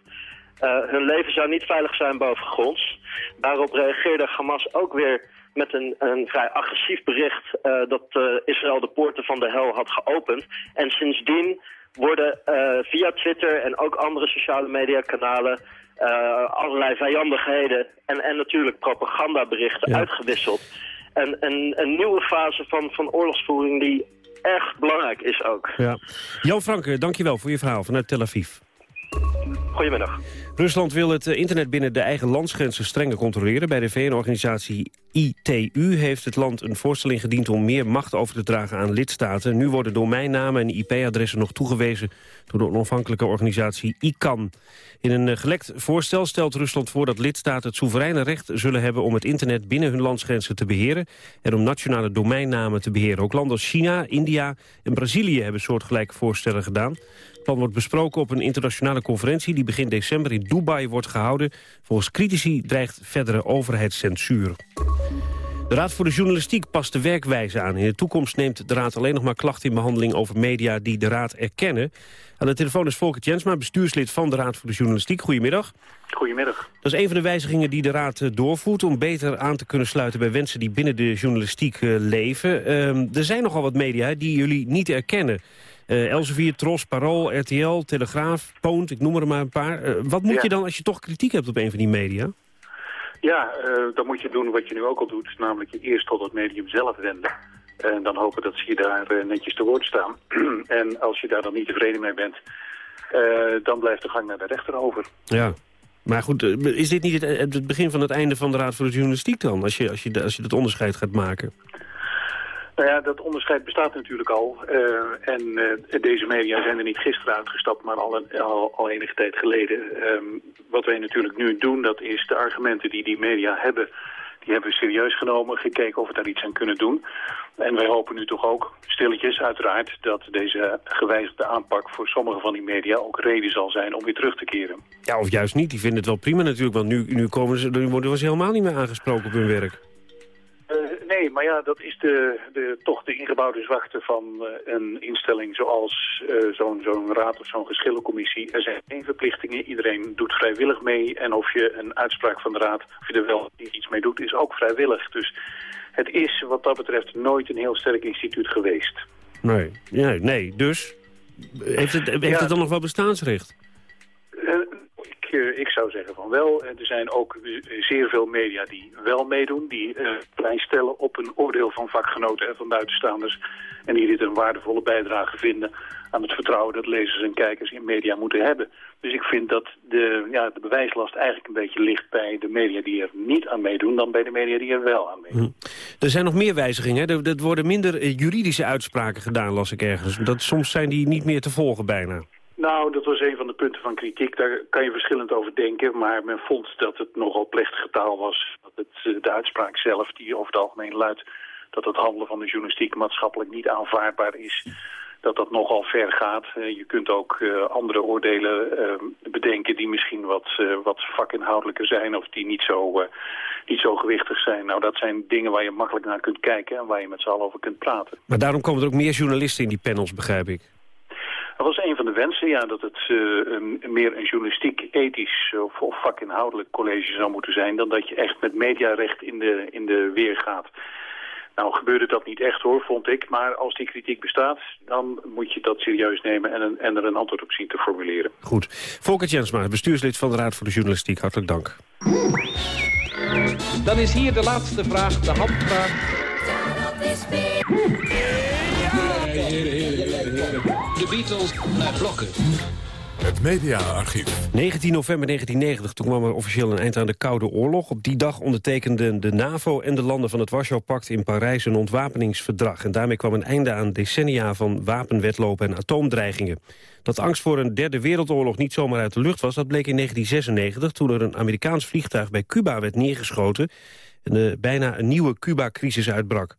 uh, hun leven zou niet veilig zijn boven gronds. Daarop reageerde Hamas ook weer met een, een vrij agressief bericht dat Israël de poorten van de hel had geopend. En sindsdien worden via Twitter en ook andere sociale mediakanalen uh, allerlei vijandigheden en, en natuurlijk propagandaberichten uitgewisseld. En een, een nieuwe fase van, van oorlogsvoering die erg belangrijk is ook. Ja. Jan Franke, dankjewel voor je verhaal vanuit Tel Aviv. Goedemiddag. Rusland wil het eh, internet binnen de eigen landsgrenzen strenger controleren. Bij de VN-organisatie ITU heeft het land een voorstel ingediend om meer macht over te dragen aan lidstaten. Nu worden domeinnamen en IP-adressen nog toegewezen door de onafhankelijke organisatie ICANN. In een eh, gelekt voorstel stelt Rusland voor dat lidstaten het soevereine recht zullen hebben om het internet binnen hun landsgrenzen te beheren en om nationale domeinnamen te beheren. Ook landen als China, India en Brazilië hebben soortgelijke voorstellen gedaan plan wordt besproken op een internationale conferentie... die begin december in Dubai wordt gehouden. Volgens critici dreigt verdere overheidscensuur. De Raad voor de Journalistiek past de werkwijze aan. In de toekomst neemt de Raad alleen nog maar klachten in behandeling over media die de Raad erkennen. Aan de telefoon is Volker Jensma, bestuurslid van de Raad voor de Journalistiek. Goedemiddag. Goedemiddag. Dat is een van de wijzigingen die de Raad eh, doorvoert... om beter aan te kunnen sluiten bij wensen die binnen de journalistiek uh, leven. Uh, er zijn nogal wat media die jullie niet erkennen. Uh, Elsevier, Tros, Parool, RTL, Telegraaf, Poont, ik noem er maar een paar. Uh, wat moet je dan als je toch kritiek hebt op een van die media? Ja, uh, dan moet je doen wat je nu ook al doet. Namelijk je eerst tot het medium zelf wenden. En dan hopen dat ze je daar netjes te woord staan. en als je daar dan niet tevreden mee bent, dan blijft de gang naar de rechter over. Ja, maar goed, is dit niet het, het, begin van het einde van de Raad voor de Journalistiek dan? Als je, als je, als je dat onderscheid gaat maken? Nou ja, dat onderscheid bestaat natuurlijk al. Uh, en uh, deze media zijn er niet gisteren uitgestapt, maar al, een, al, al enige tijd geleden. Um, wat wij natuurlijk nu doen, dat is de argumenten die die media hebben... die hebben we serieus genomen, gekeken of we daar iets aan kunnen doen. En wij hopen nu toch ook, stilletjes uiteraard... dat deze gewijzigde aanpak voor sommige van die media ook reden zal zijn om weer terug te keren. Ja, of juist niet. Die vinden het wel prima natuurlijk, want nu, nu, komen ze, nu worden ze helemaal niet meer aangesproken op hun werk. Nee, maar ja, dat is de, de, toch de ingebouwde zwakte van uh, een instelling zoals uh, zo'n zo'n raad of zo'n geschillencommissie. Er zijn geen verplichtingen, iedereen doet vrijwillig mee. En of je een uitspraak van de raad, of je er wel iets mee doet, is ook vrijwillig. Dus het is wat dat betreft nooit een heel sterk instituut geweest. Nee, nee, nee. dus heeft het, heeft ja. het dan nog wel bestaansrecht? Ik zou zeggen van wel. Er zijn ook zeer veel media die wel meedoen. Die klein stellen op een oordeel van vakgenoten en van buitenstaanders. En die dit een waardevolle bijdrage vinden aan het vertrouwen dat lezers en kijkers in media moeten hebben. Dus ik vind dat de, ja, de bewijslast eigenlijk een beetje ligt bij de media die er niet aan meedoen... dan bij de media die er wel aan meedoen. Hm. Er zijn nog meer wijzigingen. Er, er worden minder juridische uitspraken gedaan, las ik ergens. Dat, soms zijn die niet meer te volgen bijna. Nou, dat was een van de punten van kritiek. Daar kan je verschillend over denken. Maar men vond dat het nogal plechtige taal was. Dat het, de uitspraak zelf, die over het algemeen luidt... dat het handelen van de journalistiek maatschappelijk niet aanvaardbaar is... dat dat nogal ver gaat. Uh, je kunt ook uh, andere oordelen bedenken die misschien wat, wat vakinhoudelijker zijn... of die niet zo, niet zo gewichtig zijn. Nou, dat zijn dingen waar je makkelijk naar kunt kijken... en waar je met z'n allen over kunt praten. Maar daarom komen er ook meer journalisten in die panels, begrijp ik. Dat was een van de wensen, ja, dat het uh, een, meer een journalistiek-ethisch of, of, vakinhoudelijk college zou moeten zijn... dan dat je echt met mediarecht in de, in de weer gaat. Nou gebeurde dat niet echt hoor, vond ik. Maar als die kritiek bestaat, dan moet je dat serieus nemen... en, een, en er een antwoord op zien te formuleren. Goed. Volker Jensma, bestuurslid van de Raad voor de Journalistiek. Hartelijk dank. Dan is hier de laatste vraag, de handvraag. De Beatles naar blokken. Het mediaarchief. 19 november 1990, toen kwam er officieel een eind aan de Koude Oorlog. Op die dag ondertekenden de NAVO en de landen van het Warschau-pact in Parijs een ontwapeningsverdrag. En daarmee kwam een einde aan decennia van wapenwetlopen en atoomdreigingen. Dat angst voor een derde wereldoorlog niet zomaar uit de lucht was, dat bleek in 1996... toen er een Amerikaans vliegtuig bij Cuba werd neergeschoten... en er bijna een nieuwe Cuba-crisis uitbrak.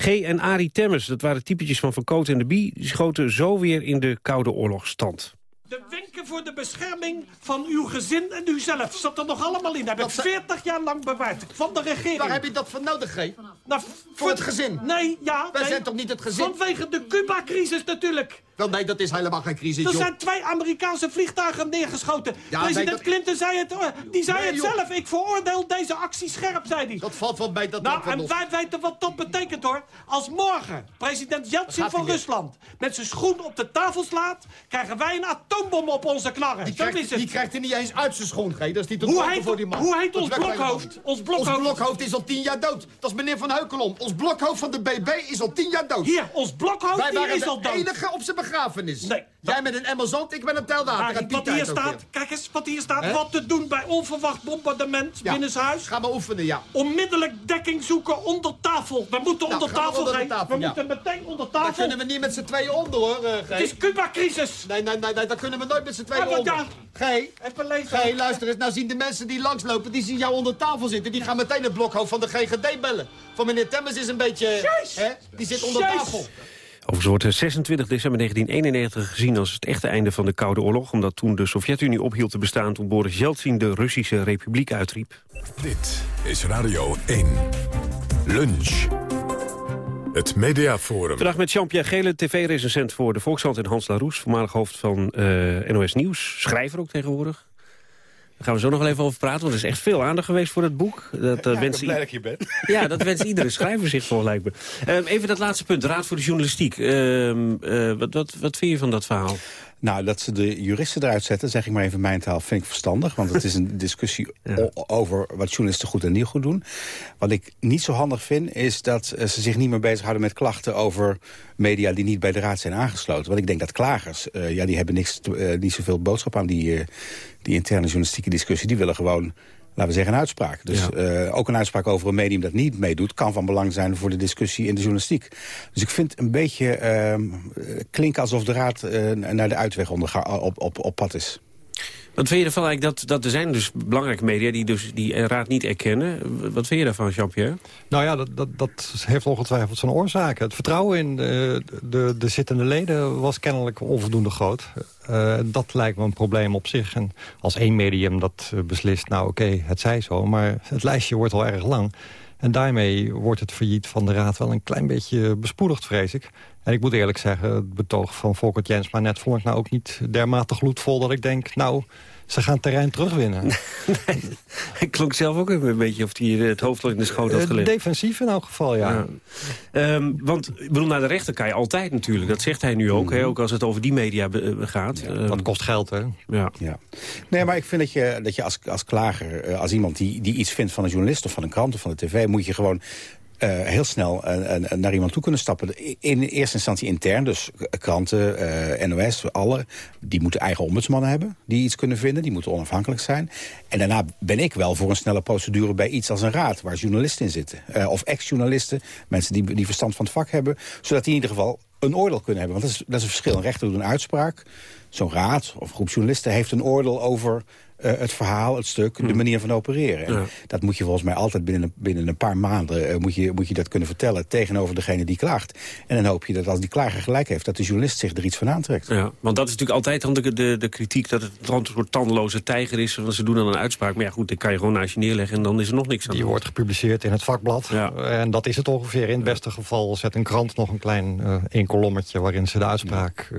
G. en Arie Temmers, dat waren typetjes van Van Coot en de Bie... schoten zo weer in de Koude Oorlogstand. De wenken voor de bescherming van uw gezin en uzelf zat er nog allemaal in. Dat heb ik 40 jaar lang bewaard. Van de regering. Waar heb je dat voor nodig, G? Nou, voor het gezin? Nee, ja. Wij nee. zijn toch niet het gezin? Vanwege de Cuba-crisis natuurlijk. Wel, nee, dat is helemaal geen crisis, Er joh. zijn twee Amerikaanse vliegtuigen neergeschoten. Ja, President nee, dat- Clinton zei het, uh, die zei Nee, het joh. zelf. Ik veroordeel deze actie scherp, zei hij. Dat valt wel bij dat Nou, en wij weten wat dat betekent, hoor. Als morgen president Yeltsin van? Rusland met zijn schoen op de tafel slaat... krijgen wij een atoombom op onze knarren. Die Zo is krijgt, het. die krijgt hij niet eens uit zijn schoen, G. Dat is niet Hoe heet- voor die man. hoe heet ons blokhoofd? Ons blokhoofd? Ons blokhoofd is al tien jaar dood. Dat is meneer Van Heukelom. Ons blokhoofd van de BB is al tien jaar dood. Hier, ons blokhoofd Wij die waren is al dood. enige op zijn begrafenis. Nee, Jij met een emmer zand, ik ben een tel water. Arie, uit die wat hier staat, kijk eens wat hier staat. Wat te doen bij onverwacht bombardement Ja. binnenshuis. Ga maar oefenen, ja. Onmiddellijk dekking zoeken onder tafel. We moeten Nou, onder tafel onder tafel, We ja. moeten meteen onder Daar tafel. kunnen we niet met z'n tweeën onder, hoor, G. Het is Cuba-crisis. Nee, nee, nee, nee, daar kunnen we nooit met z'n tweeën Ja, onder. ja. G, Even lezen. G, luister eens. Nou zien de mensen die langslopen, die zien jou onder tafel zitten. Die gaan meteen het blokhoofd van de GGD bellen. Van meneer Temmers is een beetje... Jezus. Hè? Die zit onder Jezus. tafel. Overigens wordt 26 december 1991 gezien als het echte einde van de Koude Oorlog... omdat toen de Sovjet-Unie ophield te bestaan... toen Boris Yeltsin de Russische Republiek uitriep. Dit is Radio 1. Lunch. Het Mediaforum. Vandaag met Jean-Pierre Gele, tv-recensent voor de Volkshand... en Hans Laroes, voormalig hoofd van eh, NOS Nieuws. Schrijver ook tegenwoordig. Daar gaan we zo nog wel even over praten, want er is echt veel aandacht geweest voor het boek. Dat, uh, Ja, blij dat ik hier ben. Ja, dat wenst iedere schrijver zich voor, lijkt me. Ehm, even dat laatste punt, Raad voor de Journalistiek. Ehm, eh, wat, wat, wat vind je van dat verhaal? Nou, dat ze de juristen eruit zetten, zeg ik maar even mijn taal, vind ik verstandig. Want het is een discussie over wat journalisten goed en niet goed doen. Wat ik niet zo handig vind, is dat eh, ze zich niet meer bezighouden met klachten over media die niet bij de raad zijn aangesloten. Want ik denk dat klagers, eh, ja, die hebben niks, te- eh, niet zoveel boodschap aan die, die interne journalistieke discussie. Die willen gewoon laten we zeggen, een uitspraak. Dus uh, ook een uitspraak over een medium dat niet meedoet... kan van belang zijn voor de discussie in de journalistiek. Dus ik vind een beetje uh, klinken alsof de raad uh, naar de uitweg onder, op, op, op pad is. Wat vind je ervan eigenlijk dat, dat er zijn dus belangrijke media die dus die raad niet erkennen? Wat vind je daarvan, Jean-Pierre? Nou ja, dat, dat, dat heeft ongetwijfeld zijn oorzaken. Het vertrouwen in de, de, de zittende leden was kennelijk onvoldoende groot. Uh, dat lijkt me een probleem op zich. En als één medium dat beslist, nou oké, het zij zo. Maar het lijstje wordt al erg lang. En daarmee wordt het failliet van de Raad wel een klein beetje bespoedigd, vrees ik. En ik moet eerlijk zeggen, het betoog van Volkert Jens... maar net vond ik nou ook niet dermate gloedvol dat ik denk... nou, ze gaan terrein terugwinnen. nee, ik klonk zelf ook een beetje of hij het hoofd in de schoot had gelegd. Defensief in elk geval, ja. ja. Um, want ik bedoel, naar de rechter kan je altijd natuurlijk. Dat zegt hij nu ook, mm hè, ook als het over die media gaat. Ja, um, dat kost geld, hè? Ja. ja. Nee, maar ik vind dat je, dat je als, als klager, als iemand die, die iets vindt van een journalist... of van een krant of van de tv... moet je gewoon uh, heel snel uh, uh, naar iemand toe kunnen stappen. In eerste instantie intern, dus kranten, NOS, alle... die moeten eigen ombudsmannen hebben, die iets kunnen vinden. Die moeten onafhankelijk zijn. En daarna ben ik wel voor een snelle procedure bij iets als een raad... waar journalisten in zitten. of ex-journalisten, mensen die, die verstand van het vak hebben... zodat die in ieder geval een oordeel kunnen hebben. Want dat is, dat is een verschil. Een rechter doet een uitspraak. Zo'n raad of groep journalisten heeft een oordeel over uh, het verhaal, het stuk, de manier van opereren. En Dat moet je volgens mij altijd binnen een, binnen een paar maanden... Uh, moet, je, moet je dat kunnen vertellen tegenover degene die klaagt. En dan hoop je dat als die klager gelijk heeft... dat de journalist zich er iets van aantrekt. Ja, want dat is natuurlijk altijd de, de, de kritiek... dat het een soort tandeloze tijger is. Want ze doen dan een uitspraak. Maar ja, goed, dan kan je gewoon naast je neerleggen... en dan is er nog niks aan Die wordt gepubliceerd in het vakblad. Ja. En dat is het ongeveer. In het beste geval zet een krant nog een klein uh, één kolommetje... waarin ze de uitspraak,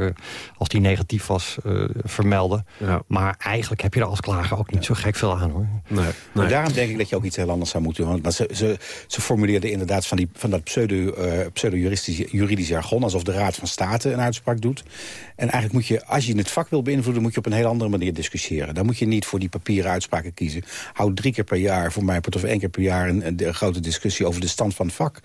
als die negatief was, vermelden. Ja. Maar eigenlijk heb je er als klager ook niet zo gek veel aan, hoor. Nee, maar daarom denk ik dat je ook iets heel anders zou moeten doen. Want ze, ze, ze formuleerden inderdaad van, die, van dat pseudo-juridisch uh, pseudo jargon... alsof de Raad van State een uitspraak doet. En eigenlijk moet je, als je het vak wil beïnvloeden... moet je op een heel andere manier discussiëren. Dan moet je niet voor die papieren uitspraken kiezen. Houd drie keer per jaar, voor mij of één keer per jaar... Een, een, een, grote discussie over de stand van het vak.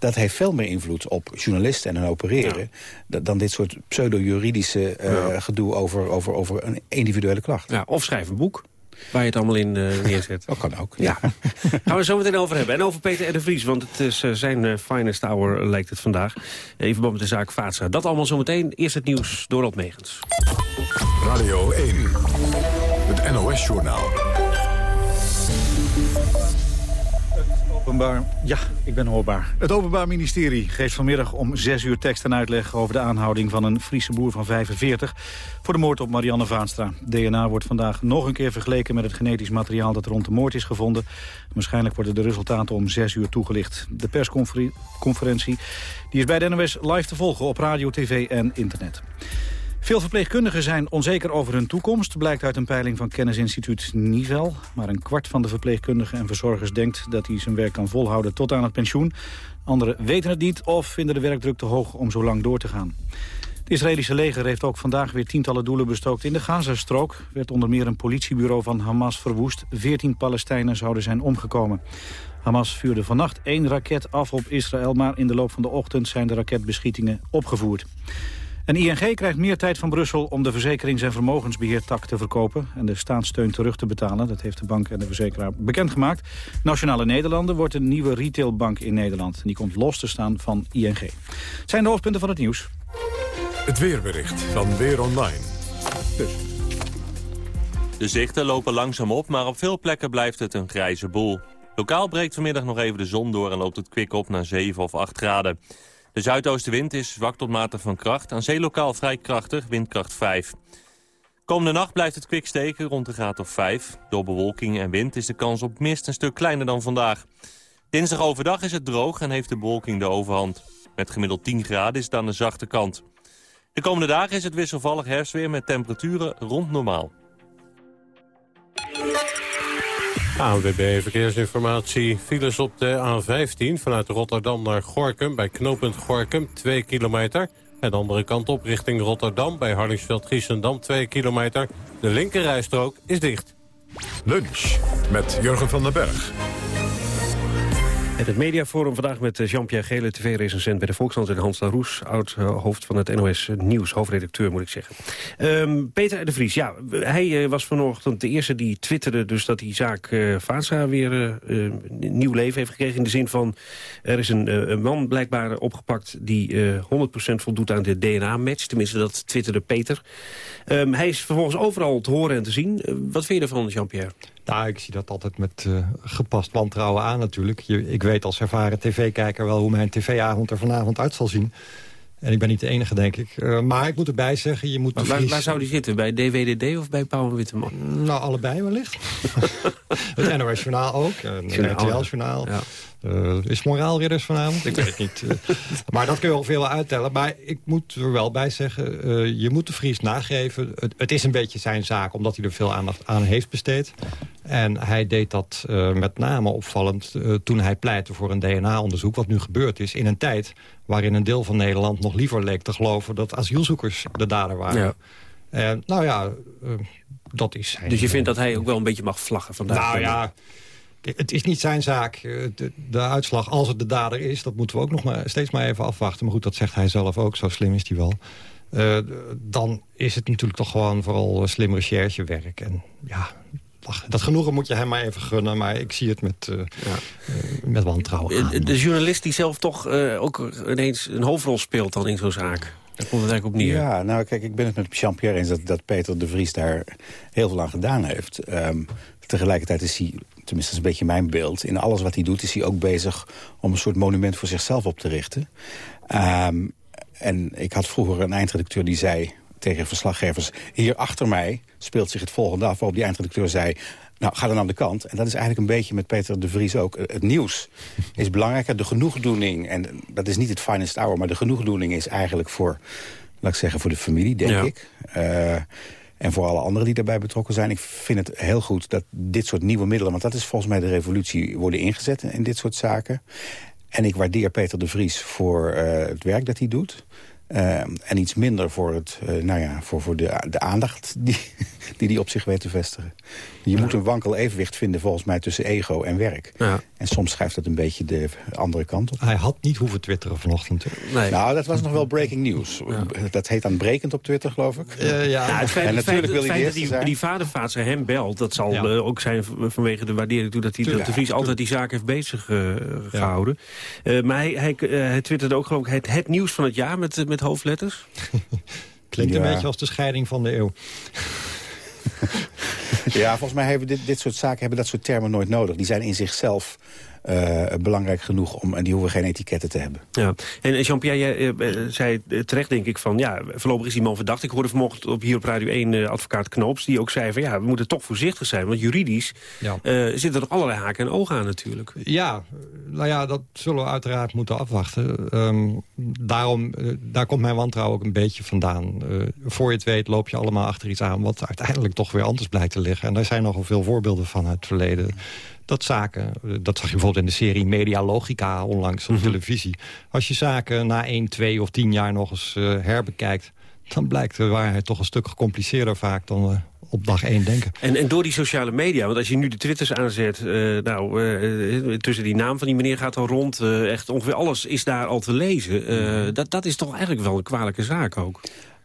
Dat heeft veel meer invloed op journalisten en hun opereren... Ja. dan dit soort pseudo-juridische uh, ja. gedoe over, over, over een individuele klacht. Ja, of schrijf een boek waar je het allemaal in uh, neerzet. Dat kan ook. Ja. Gaan we zo meteen over hebben. En over Peter R. de Vries, want het is uh, zijn uh, finest hour lijkt het vandaag. In verband met de zaak Vaatsa. Dat allemaal zometeen. Eerst het nieuws, Dorald Megens. Radio 1, het NOS-journaal. Openbaar, ja, ik ben hoorbaar. Het Openbaar Ministerie geeft vanmiddag om 6 uur tekst en uitleg... over de aanhouding van een Friese boer van 45... voor de moord op Marianne Vaanstra. DNA wordt vandaag nog een keer vergeleken met het genetisch materiaal... dat rond de moord is gevonden. Waarschijnlijk worden de resultaten om 6 uur toegelicht. De persconferentie die is bij de live te volgen op radio, tv en internet. Veel verpleegkundigen zijn onzeker over hun toekomst... blijkt uit een peiling van kennisinstituut Nivel. Maar een kwart van de verpleegkundigen en verzorgers denkt... dat hij zijn werk kan volhouden tot aan het pensioen. Anderen weten het niet of vinden de werkdruk te hoog om zo lang door te gaan. Het Israëlische leger heeft ook vandaag weer tientallen doelen bestookt in de Gazastrook. werd onder meer een politiebureau van Hamas verwoest. Veertien Palestijnen zouden zijn omgekomen. Hamas vuurde vannacht één raket af op Israël... maar in de loop van de ochtend zijn de raketbeschietingen opgevoerd. En ING krijgt meer tijd van Brussel om de verzekerings- en vermogensbeheertak te verkopen en de staatssteun terug te betalen. Dat heeft de bank en de verzekeraar bekendgemaakt. Nationale Nederlanden wordt een nieuwe retailbank in Nederland. Die komt los te staan van ING. Het zijn de hoofdpunten van het nieuws. Het weerbericht van Weer Online. Dus. De zichten lopen langzaam op, maar op veel plekken blijft het een grijze boel. Lokaal breekt vanmiddag nog even de zon door en loopt het kwik op naar 7 of 8 graden. De zuidoostenwind is zwak tot matig van kracht. Aan zeelokaal vrij krachtig, windkracht 5. Komende nacht blijft het kwik steken rond de graad of 5. Door bewolking en wind is de kans op mist een stuk kleiner dan vandaag. Dinsdag overdag is het droog en heeft de bewolking de overhand. Met gemiddeld 10 graden is het aan de zachte kant. De komende dagen is het wisselvallig herfstweer met temperaturen rond normaal. ANWB Verkeersinformatie. Files op de A15 vanuit Rotterdam naar Gorkum bij knooppunt Gorkum 2 kilometer. En de andere kant op richting Rotterdam bij Hardingsveld-Giessendam 2 kilometer. De linkerrijstrook is dicht. Lunch met Jurgen van den Berg. Het mediaforum vandaag met eh, Jean-Pierre Gele, tv-recensent bij de Volkskrant... en Hans Laroes, oud-hoofd van het NOS Nieuws, hoofdredacteur moet ik zeggen. Ehm, Peter de Vries, ja, hij was vanochtend de eerste die twitterde... dus dat die zaak uh, Vaasa weer uh, nieuw leven heeft gekregen... in de zin van, er is een, man blijkbaar opgepakt... die 100% voldoet aan de DNA-match, tenminste dat twitterde Peter. Um, hij is vervolgens overal te horen en te zien. wat vind je ervan, Jean-Pierre? Nou, ik zie dat altijd met uh, gepast wantrouwen aan natuurlijk. Je, ik weet als ervaren tv-kijker wel hoe mijn tv-avond er vanavond uit zal zien. En ik ben niet de enige, denk ik. Uh, maar ik moet erbij zeggen, je moet... Maar, waar, waar, zou die zitten? Bij DWDD of bij Paul Witteman? Nou, allebei wellicht. het NOS-journaal ook. Het RTL-journaal. Ja. Uh, is moraalridders vanavond? Ik weet het niet. Uh, maar dat kun je ongeveer wel uittellen. Maar ik moet er wel bij zeggen, uh, je moet de Vries nageven. Het, het, is een beetje zijn zaak, omdat hij er veel aandacht aan heeft besteed. En hij deed dat met name opvallend toen hij pleitte voor een DNA-onderzoek... wat nu gebeurd is in een tijd waarin een deel van Nederland nog liever leek te geloven... dat asielzoekers de dader waren. Ja. Nou ja, dat is zijn... Dus je vindt dat hij ook wel een beetje mag vlaggen vandaag? Nou ja... Het is niet zijn zaak. Eh, de, de, uitslag, als het de dader is, dat moeten we ook nog maar, steeds maar even afwachten. Maar goed, dat zegt hij zelf ook. Zo slim is hij wel. Uh, dan is het natuurlijk toch gewoon vooral slim recherchewerk. En ja, dat genoegen moet je hem maar even gunnen. Maar ik zie het met, uh, ja. uh, met wantrouwen De journalist die zelf toch uh, ook ineens een hoofdrol speelt dan in zo'n zaak. Daar komt het eigenlijk op neer. Ja, nou kijk, ik ben het met Jean-Pierre eens dat, dat Peter de Vries daar heel veel aan gedaan heeft. Um, tegelijkertijd is hij tenminste dat is een beetje mijn beeld... in alles wat hij doet is hij ook bezig om een soort monument voor zichzelf op te richten. Um, en ik had vroeger een eindredacteur die zei tegen verslaggevers... hier achter mij speelt zich het volgende af, waarop die eindredacteur zei... Nou, ga dan aan de kant. En dat is eigenlijk een beetje met Peter de Vries ook. Het nieuws is belangrijker. De genoegdoening, en dat is niet het finest hour... maar de genoegdoening is eigenlijk voor, laat ik zeggen, voor de familie, denk ja. ik. Uh, en voor alle anderen die daarbij betrokken zijn. Ik vind het heel goed dat dit soort nieuwe middelen... want dat is volgens mij de revolutie, worden ingezet in dit soort zaken. En ik waardeer Peter de Vries voor uh, het werk dat hij doet. Uh, en iets minder voor, het, uh, nou ja, voor, voor de, de aandacht die die hij op zich weet te vestigen. Je moet een wankel evenwicht vinden volgens mij tussen ego en werk. Ja. En soms schrijft dat een beetje de andere kant op. Hij had niet hoeven twitteren vanochtend. Nee. Nou, dat was nog wel breaking news. Ja. Dat heet dan brekend op Twitter, geloof ik. Uh, ja. Nou, het feit, en natuurlijk feit, wil hij dat die, die vadervaatser hem belt... dat zal ja. uh, ook zijn vanwege de waardering toe... dat, hij, dat de Vries altijd die zaak heeft bezig uh, gehouden. Uh, maar hij, hij, hij twitterde ook geloof ik het, het nieuws van het jaar met, met hoofdletters. Klinkt een beetje als de scheiding van de eeuw. ja, volgens mij hebben dit, dit soort zaken hebben dat soort termen nooit nodig. Die zijn in zichzelf uh, belangrijk genoeg om en die hoeven geen etiketten te hebben. Ja. En Jean-Pierre, jij uh, zei terecht denk ik van ja, voorlopig is die man verdacht. Ik hoorde vanochtend op, hier op Radio 1 uh, advocaat Knoops die ook zei van ja, we moeten toch voorzichtig zijn. Want juridisch ja. zitten er allerlei haken en ogen aan natuurlijk. Ja, nou ja, dat zullen we uiteraard moeten afwachten. Um, daarom, daar komt mijn wantrouwen ook een beetje vandaan. voor je het weet loop je allemaal achter iets aan wat uiteindelijk toch weer anders blijkt te liggen. En daar zijn nogal veel voorbeelden van uit het verleden dat zaken, dat zag je bijvoorbeeld in de serie Media Logica onlangs op mm -hmm. televisie. Als je zaken na 1, 2 of 10 jaar nog eens uh, herbekijkt... dan blijkt de waarheid toch een stuk gecompliceerder vaak dan uh, op dag 1 denken. En, en door die sociale media, want als je nu de twitters aanzet... Uh, nou, uh, tussen die naam van die meneer gaat al rond... Uh, echt ongeveer alles is daar al te lezen. Uh, dat, dat is toch eigenlijk wel een kwalijke zaak ook.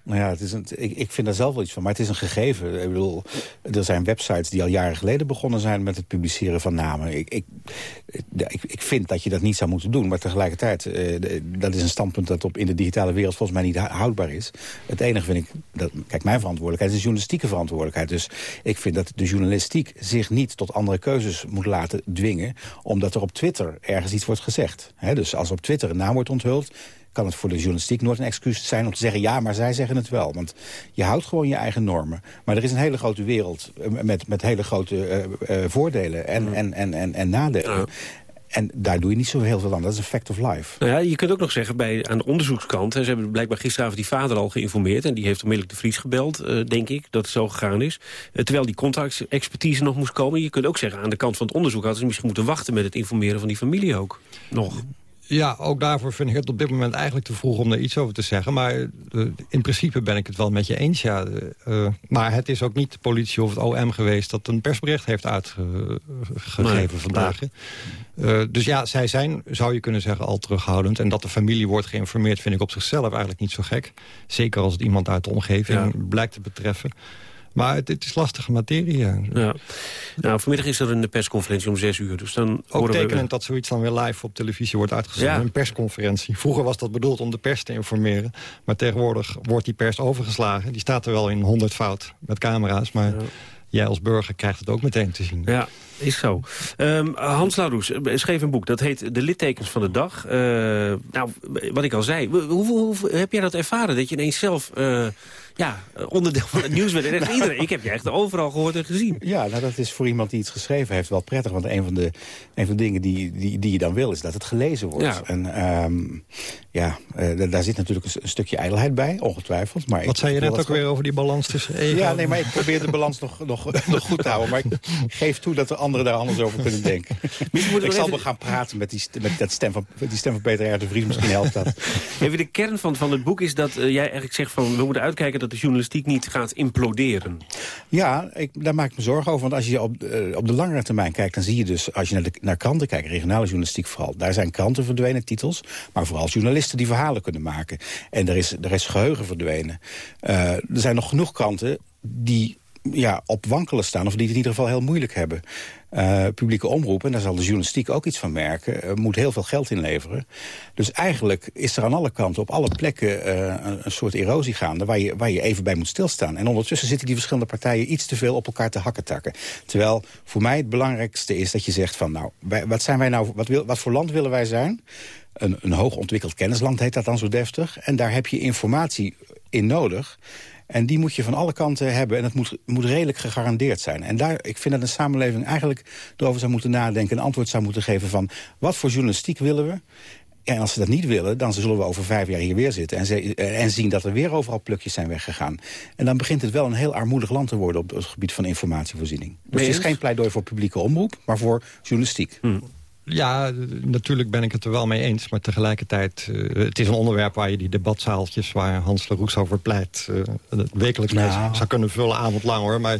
Nou ja, het is een, ik, ik vind daar zelf wel iets van, maar het is een gegeven. Ik bedoel, er zijn websites die al jaren geleden begonnen zijn met het publiceren van namen. Ik, ik, ik, vind dat je dat niet zou moeten doen, maar tegelijkertijd, eh, dat is een standpunt dat op in de digitale wereld volgens mij niet houdbaar is. Het enige vind ik, dat, kijk, mijn verantwoordelijkheid is journalistieke verantwoordelijkheid. Dus ik vind dat de journalistiek zich niet tot andere keuzes moet laten dwingen, omdat er op Twitter ergens iets wordt gezegd. Dus als op Twitter een naam wordt onthuld, kan het voor de journalistiek nooit een excuus zijn om te zeggen... ja, maar zij zeggen het wel. Want je houdt gewoon je eigen normen. Maar er is een hele grote wereld met, met hele grote uh, uh, voordelen en, en, en, en, en nadelen. Ja. En daar doe je niet zo heel veel aan. Dat is een fact of life. Nou ja, je kunt ook nog zeggen, bij, aan de onderzoekskant... Hè, ze hebben blijkbaar gisteravond die vader al geïnformeerd... en die heeft onmiddellijk de Vries gebeld, uh, denk ik, dat het zo gegaan is. Uh, terwijl die contactexpertise nog moest komen. Je kunt ook zeggen, aan de kant van het onderzoek... hadden ze misschien moeten wachten met het informeren van die familie ook. Nog. Ja, ook daarvoor vind ik het op dit moment eigenlijk te vroeg om er iets over te zeggen. Maar uh, in principe ben ik het wel met je eens, ja. Uh, maar het is ook niet de politie of het OM geweest... dat een persbericht heeft uitgegeven nee, vandaag. Nee. dus ja, zij zijn, zou je kunnen zeggen, al terughoudend. En dat de familie wordt geïnformeerd vind ik op zichzelf eigenlijk niet zo gek. Zeker als het iemand uit de omgeving ja. blijkt te betreffen. Maar het, het, is lastige materie. Ja. ja. Nou, vanmiddag is er een persconferentie om zes uur. Dus dan Ook tekenend we... dat zoiets dan weer live op televisie wordt uitgezonden. Ja. Een persconferentie. Vroeger was dat bedoeld om de pers te informeren. Maar tegenwoordig wordt die pers overgeslagen. Die staat er wel in honderd fout met camera's. Maar ja. jij als burger krijgt het ook meteen te zien. Ja. Is zo. Um, Hans Laroes schreef een boek, dat heet De littekens van de dag. Uh, nou, wat ik al zei, hoe, hoe, hoe, heb jij dat ervaren? Dat je ineens zelf uh, ja, onderdeel van het nieuws echt iedereen, ik heb je echt overal gehoord en gezien. Ja, nou, dat is voor iemand die iets geschreven heeft wel prettig. Want een van de, een van de dingen die, die, die je dan wil, is dat het gelezen wordt. Ja. En um, ja, uh, daar zit natuurlijk een, een, stukje ijdelheid bij, ongetwijfeld. Maar wat zei je net ook weer over die balans tussen ego? Ja, nee, maar ik probeer de balans nog, nog, nog goed te houden. Maar ik geef toe dat er anderen daar anders over kunnen denken. ik zal even... wel gaan praten met die, met dat stem van, die stem van Peter R. de Vries. Misschien helpt dat. Even de kern van, van het boek is dat uh, jij eigenlijk zegt van... we moeten uitkijken dat de journalistiek niet gaat imploderen. Ja, ik, daar maak ik me zorgen over. Want als je op, uh, op de langere termijn kijkt... dan zie je dus, als je naar, naar kranten kijkt, regionale journalistiek vooral... daar zijn kranten verdwenen, titels. Maar vooral journalisten die verhalen kunnen maken. En er is, er is geheugen verdwenen. Uh, er zijn nog genoeg kranten die ja, op wankelen staan... of die het in ieder geval heel moeilijk hebben. Uh, publieke omroep, en daar zal de journalistiek ook iets van merken... Uh, moet heel veel geld inleveren. Dus eigenlijk is er aan alle kanten, op alle plekken... Uh, een, een, soort erosie gaande waar je, waar je even bij moet stilstaan. En ondertussen zitten die verschillende partijen iets te veel op elkaar te hakken takken. Terwijl voor mij het belangrijkste is dat je zegt van... nou, wat, zijn wij nou, wat, wil, wat voor land willen wij zijn? Een, een hoog ontwikkeld kennisland heet dat dan zo deftig. En daar heb je informatie in nodig... En die moet je van alle kanten hebben en het moet, moet redelijk gegarandeerd zijn. En daar, ik vind dat een samenleving eigenlijk erover zou moeten nadenken... een antwoord zou moeten geven van wat voor journalistiek willen we... En als ze dat niet willen, dan zullen we over vijf jaar hier weer zitten... En, ze, en, zien dat er weer overal plukjes zijn weggegaan. En dan begint het wel een heel armoedig land te worden... op het gebied van informatievoorziening. Dus het is geen pleidooi voor publieke omroep, maar voor journalistiek. Hmm. Ja, natuurlijk ben ik het er wel mee eens. Maar tegelijkertijd, uh, het is een onderwerp waar je die debatzaaltjes... waar Hans Leroux over pleit, uh, wekelijks nou. mee zou kunnen vullen avondlang hoor. Maar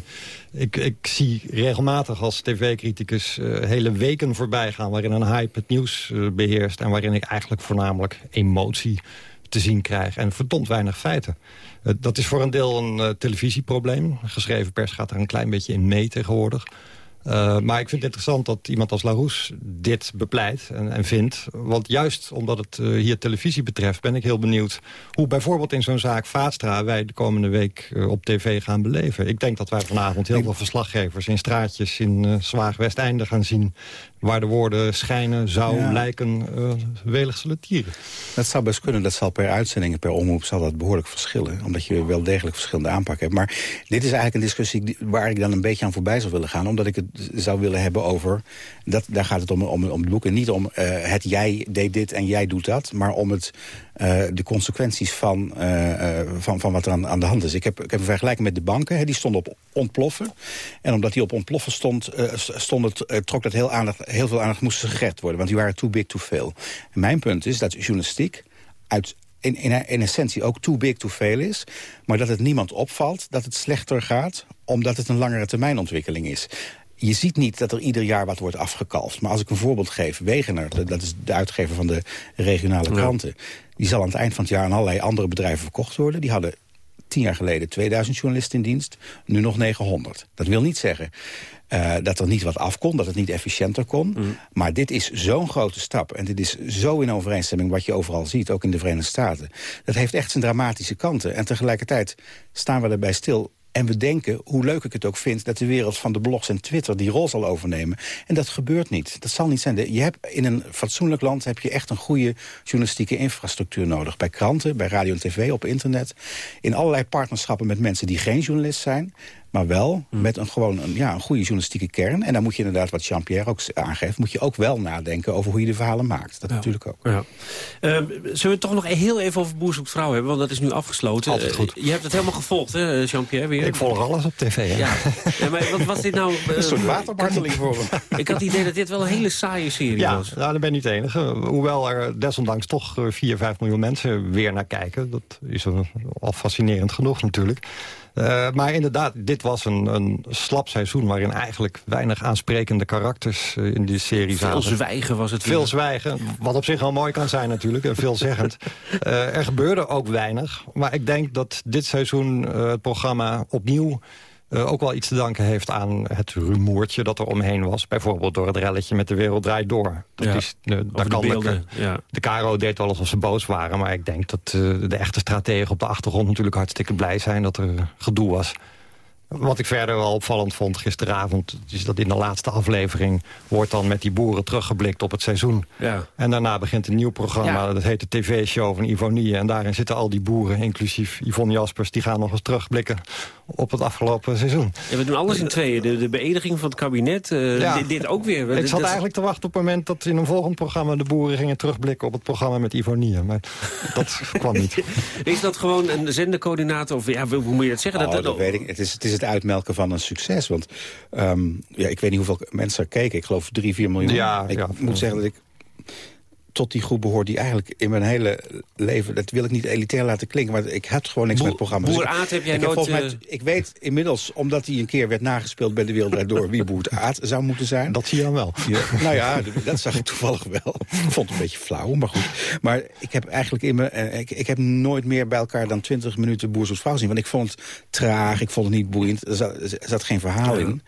ik, ik zie regelmatig als tv-criticus uh, hele weken voorbij gaan... waarin een hype het nieuws beheerst... en waarin ik eigenlijk voornamelijk emotie te zien krijg. En verdomd weinig feiten. dat is voor een deel een televisieprobleem. Geschreven pers gaat er een klein beetje in mee tegenwoordig... Uh, maar ik vind het interessant dat iemand als Larousse dit bepleit en, en vindt. Want juist omdat het uh, hier televisie betreft... ben ik heel benieuwd hoe bijvoorbeeld in zo'n zaak Vaatstra... wij de komende week uh, op tv gaan beleven. Ik denk dat wij vanavond heel veel verslaggevers in straatjes... in Zwaag Westeinde gaan zien waar de woorden schijnen, zou, ja. lijken, uh, welig zullen tieren. Dat zou best kunnen. Dat zal per uitzending en per omroep zal dat behoorlijk verschillen. Omdat je wel degelijk verschillende aanpak hebt. Maar dit is eigenlijk een discussie waar ik dan een beetje aan voorbij zou willen gaan. Omdat ik het zou willen hebben over... Dat, daar gaat het om, om, om het boek. En niet om uh, het jij deed dit en jij doet dat. Maar om het uh, de consequenties van, uh, van, van wat er aan, aan de hand is. Ik heb, ik heb een vergelijking met de banken. Hè, die stonden op ontploffen. En omdat die op ontploffen stond, trok dat heel, heel veel aandacht moest gered worden. Want die waren too big, too veel. En mijn punt is dat journalistiek uit in, in, in, essentie ook too big, too veel is. Maar dat het niemand opvalt, dat het slechter gaat... omdat het een langere termijn ontwikkeling is je ziet niet dat er ieder jaar wat wordt afgekalfd. Maar als ik een voorbeeld geef, Wegener, dat is de uitgever van de regionale kranten... Die zal aan het eind van het jaar aan allerlei andere bedrijven verkocht worden. Die hadden tien jaar geleden 2000 journalisten in dienst, nu nog 900. Dat wil niet zeggen uh, dat er niet wat af kon, dat het niet efficiënter kon. Mm. Maar dit is zo'n grote stap. En dit is zo in overeenstemming wat je overal ziet, ook in de Verenigde Staten. Dat heeft echt zijn dramatische kanten. En tegelijkertijd staan we erbij stil en we denken, hoe leuk ik het ook vind... dat de wereld van de blogs en Twitter die rol zal overnemen. En dat gebeurt niet. Dat zal niet zijn. Je hebt in een fatsoenlijk land heb je echt een goede journalistieke infrastructuur nodig. Bij kranten, bij radio en tv, op internet. In allerlei partnerschappen met mensen die geen journalist zijn Maar wel met een, gewoon een, ja, een goede journalistieke kern. En dan moet je inderdaad, wat Jean-Pierre ook aangeeft... moet je ook wel nadenken over hoe je de verhalen maakt. Dat natuurlijk ook. Ja. Ehm, zullen we het toch nog heel even over Boer zoekt vrouw hebben? Want dat is nu afgesloten. Altijd goed. Eh, je hebt het helemaal gevolgd, hè, Jean-Pierre? Weer? Ik volg alles op tv, hè? Ja. ja maar wat was dit nou? Een soort eh, watermarteling voor hem. Ik had het idee dat dit wel een hele saaie serie Ja, was. nou, dat ben ik niet de enige. Hoewel er desondanks toch eh, 4, 5 miljoen mensen weer naar kijken. Dat is al fascinerend genoeg natuurlijk. Eh, maar inderdaad, dit was een, een slap seizoen... waarin eigenlijk weinig aansprekende karakters eh, in die serie Veel zaten. zwijgen was het. Veel weer. zwijgen, wat op zich al mooi kan zijn natuurlijk, en veelzeggend. Eh er gebeurde ook weinig, maar ik denk dat dit seizoen het programma opnieuw... eh, ook wel iets te danken heeft aan het rumoertje dat er omheen was. Bijvoorbeeld door het relletje met de wereld draait door. Dat Ja, is, eh, daar de kan de- beelden, ja. De Caro deed wel alsof ze boos waren, maar ik denk dat eh, de echte strategen op de achtergrond natuurlijk hartstikke blij zijn dat er gedoe was. Wat ik verder wel opvallend vond gisteravond... is dat in de laatste aflevering wordt dan met die boeren teruggeblikt op het seizoen. Ja. En daarna begint een nieuw programma, Ja. dat heet de TV-show van Ivonie. En daarin zitten al die boeren, inclusief Yvonne Jaspers... die gaan nog eens terugblikken op het afgelopen seizoen. Ja, we doen alles in tweeën. De, de beëdiging van het kabinet, eh, Ja. dit, dit ook weer. Ik Dat- zat dat- eigenlijk te wachten op het moment dat in een volgend programma... de boeren gingen terugblikken op het programma met Ivonie. Maar dat kwam niet. Is dat gewoon een zendercoördinator? Of ja, hoe moet je dat zeggen? Oh, dat, weet ik. Het is, het is het uitmelken van een succes. Want ehm, ja, ik weet niet hoeveel mensen er keken. Ik geloof 3, 4 miljoen. Ja, ik ja. moet zeggen dat ik tot die groep behoor die eigenlijk in mijn hele leven... dat wil ik niet elitair laten klinken, maar ik had gewoon niks Boer- met programma's. Boer Aad heb jij ik nooit, mij, eh, Ik weet inmiddels, omdat hij een keer werd nagespeeld bij de Wereld Door... wie Boer Aad zou moeten zijn. Dat zie je dan wel. Ja, nou ja, dat zag ik toevallig wel. Ik vond het een beetje flauw, maar goed. Maar ik heb eigenlijk in me, eh, ik, ik heb nooit meer bij elkaar dan 20 minuten Boer zoekt vrouw zien. Want ik vond het traag, ik vond het niet boeiend. Er zat, er zat geen verhaal in.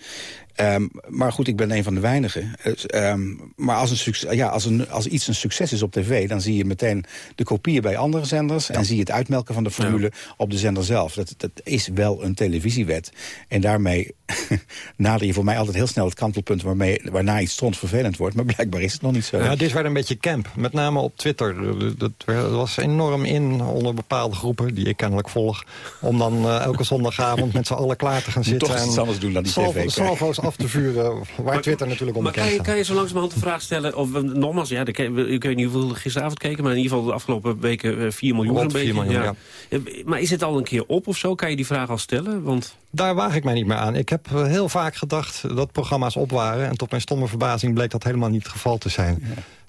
Ehm, maar goed, ik ben een van de weinigen. Ehm, maar als, een succes, ja, als, een, als iets een succes is op tv... dan zie je meteen de kopieën bij andere zenders... en zie je het uitmelken van de formule op de zender zelf. Dat, dat is wel een televisiewet. En daarmee nader je voor mij altijd heel snel het kantelpunt... Waarmee, waarna iets stond vervelend wordt. Maar blijkbaar is het nog niet zo. Ja, dit werd een beetje camp. Met name op Twitter. Dat was enorm in onder bepaalde groepen die ik kennelijk volg. Om dan eh, elke zondagavond met z'n allen klaar te gaan zitten. toch iets anders doen dan die tv. Salvo's af te vuren, waar Twitter natuurlijk Maar onbekend kan je, kan je zo langzamerhand de vraag stellen... Of, eh, nogmaals, ja, de, ik weet niet hoeveel gisteravond keken... maar in ieder geval de afgelopen weken eh, 4 miljoen Rond zo'n 4 beetje. miljoen, Eh, Maar is het al een keer op of zo? Kan je die vraag al stellen? Want... Daar waag ik mij niet meer aan. Ik heb eh, heel vaak gedacht dat programma's op waren. En tot mijn stomme verbazing bleek dat helemaal niet het geval te zijn.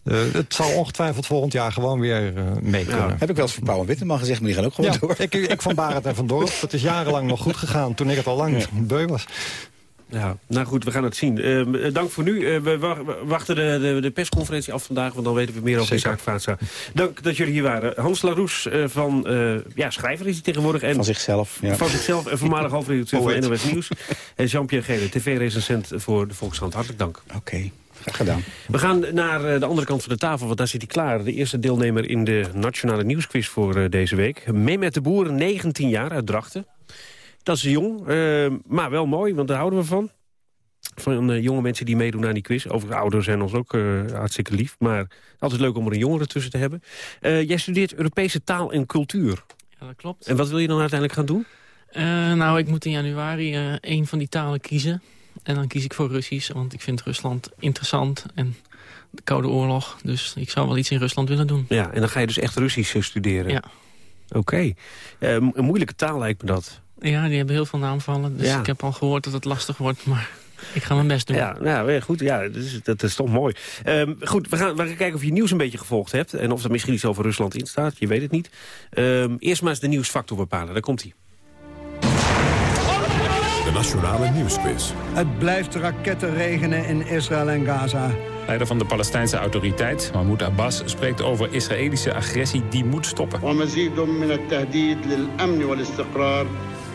Eh, het zal ongetwijfeld volgend jaar gewoon weer eh, mee kunnen. Heb ik wel eens voor Pauw en Witteman gezegd, maar die gaan ook gewoon Ja, door. ik, ik van Barend en van Dorp. Het is jarenlang nog goed gegaan toen ik het al lang beu was. Ja, nou goed, we gaan het zien. Ehm, eh, dank voor nu. Eh, we wa- we wachten de, de, de persconferentie af vandaag, want dan weten we meer over Zeker. zaak. Dank dat jullie hier waren. Hans Laroes eh, van, ja, schrijver is hij tegenwoordig. En Van zichzelf. Ja. Van zichzelf en voormalig hoofdredacteur van. NOS Nieuws. En Jean-Pierre Gele, tv-recensent voor de Volkskrant. Hartelijk dank. Oké, graag gedaan. We gaan naar de andere kant van de tafel, want daar zit hij klaar. De eerste deelnemer in de Nationale Nieuwsquiz voor deze week. Mehmet de Boer, 19 jaar, uit Drachten. Dat is jong, eh, maar wel mooi, want daar houden we van. Van eh, jonge mensen die meedoen aan die quiz. Over ouders zijn ons ook eh, hartstikke lief. Maar altijd leuk om er een jongere tussen te hebben. Jij studeert Europese taal en cultuur. Ja, dat klopt. En wat wil je dan uiteindelijk gaan doen? Nou, ik moet in januari een van die talen kiezen. En dan kies ik voor Russisch, want ik vind Rusland interessant. En de Koude Oorlog, dus ik zou wel iets in Rusland willen doen. Ja, en dan ga je dus echt Russisch studeren? Ja. Oké. Een moeilijke taal lijkt me dat. Ja, die hebben heel veel naamvallen. Dus Ja. ik heb al gehoord dat het lastig wordt, maar ik ga mijn best doen. Ja, nou, ja, goed. Ja, dat is, dat is toch mooi. Ehm, goed, we gaan, we gaan kijken of je nieuws een beetje gevolgd hebt. En of er misschien iets over Rusland in staat. Je weet het niet. Ehm, eerst maar eens de nieuwsfactor bepalen. Daar komt hij. De Nationale Nieuwsquiz. Het blijft raketten regenen in Israël en Gaza. Leider van de Palestijnse autoriteit, Mahmoud Abbas, spreekt over Israëlische agressie die moet stoppen.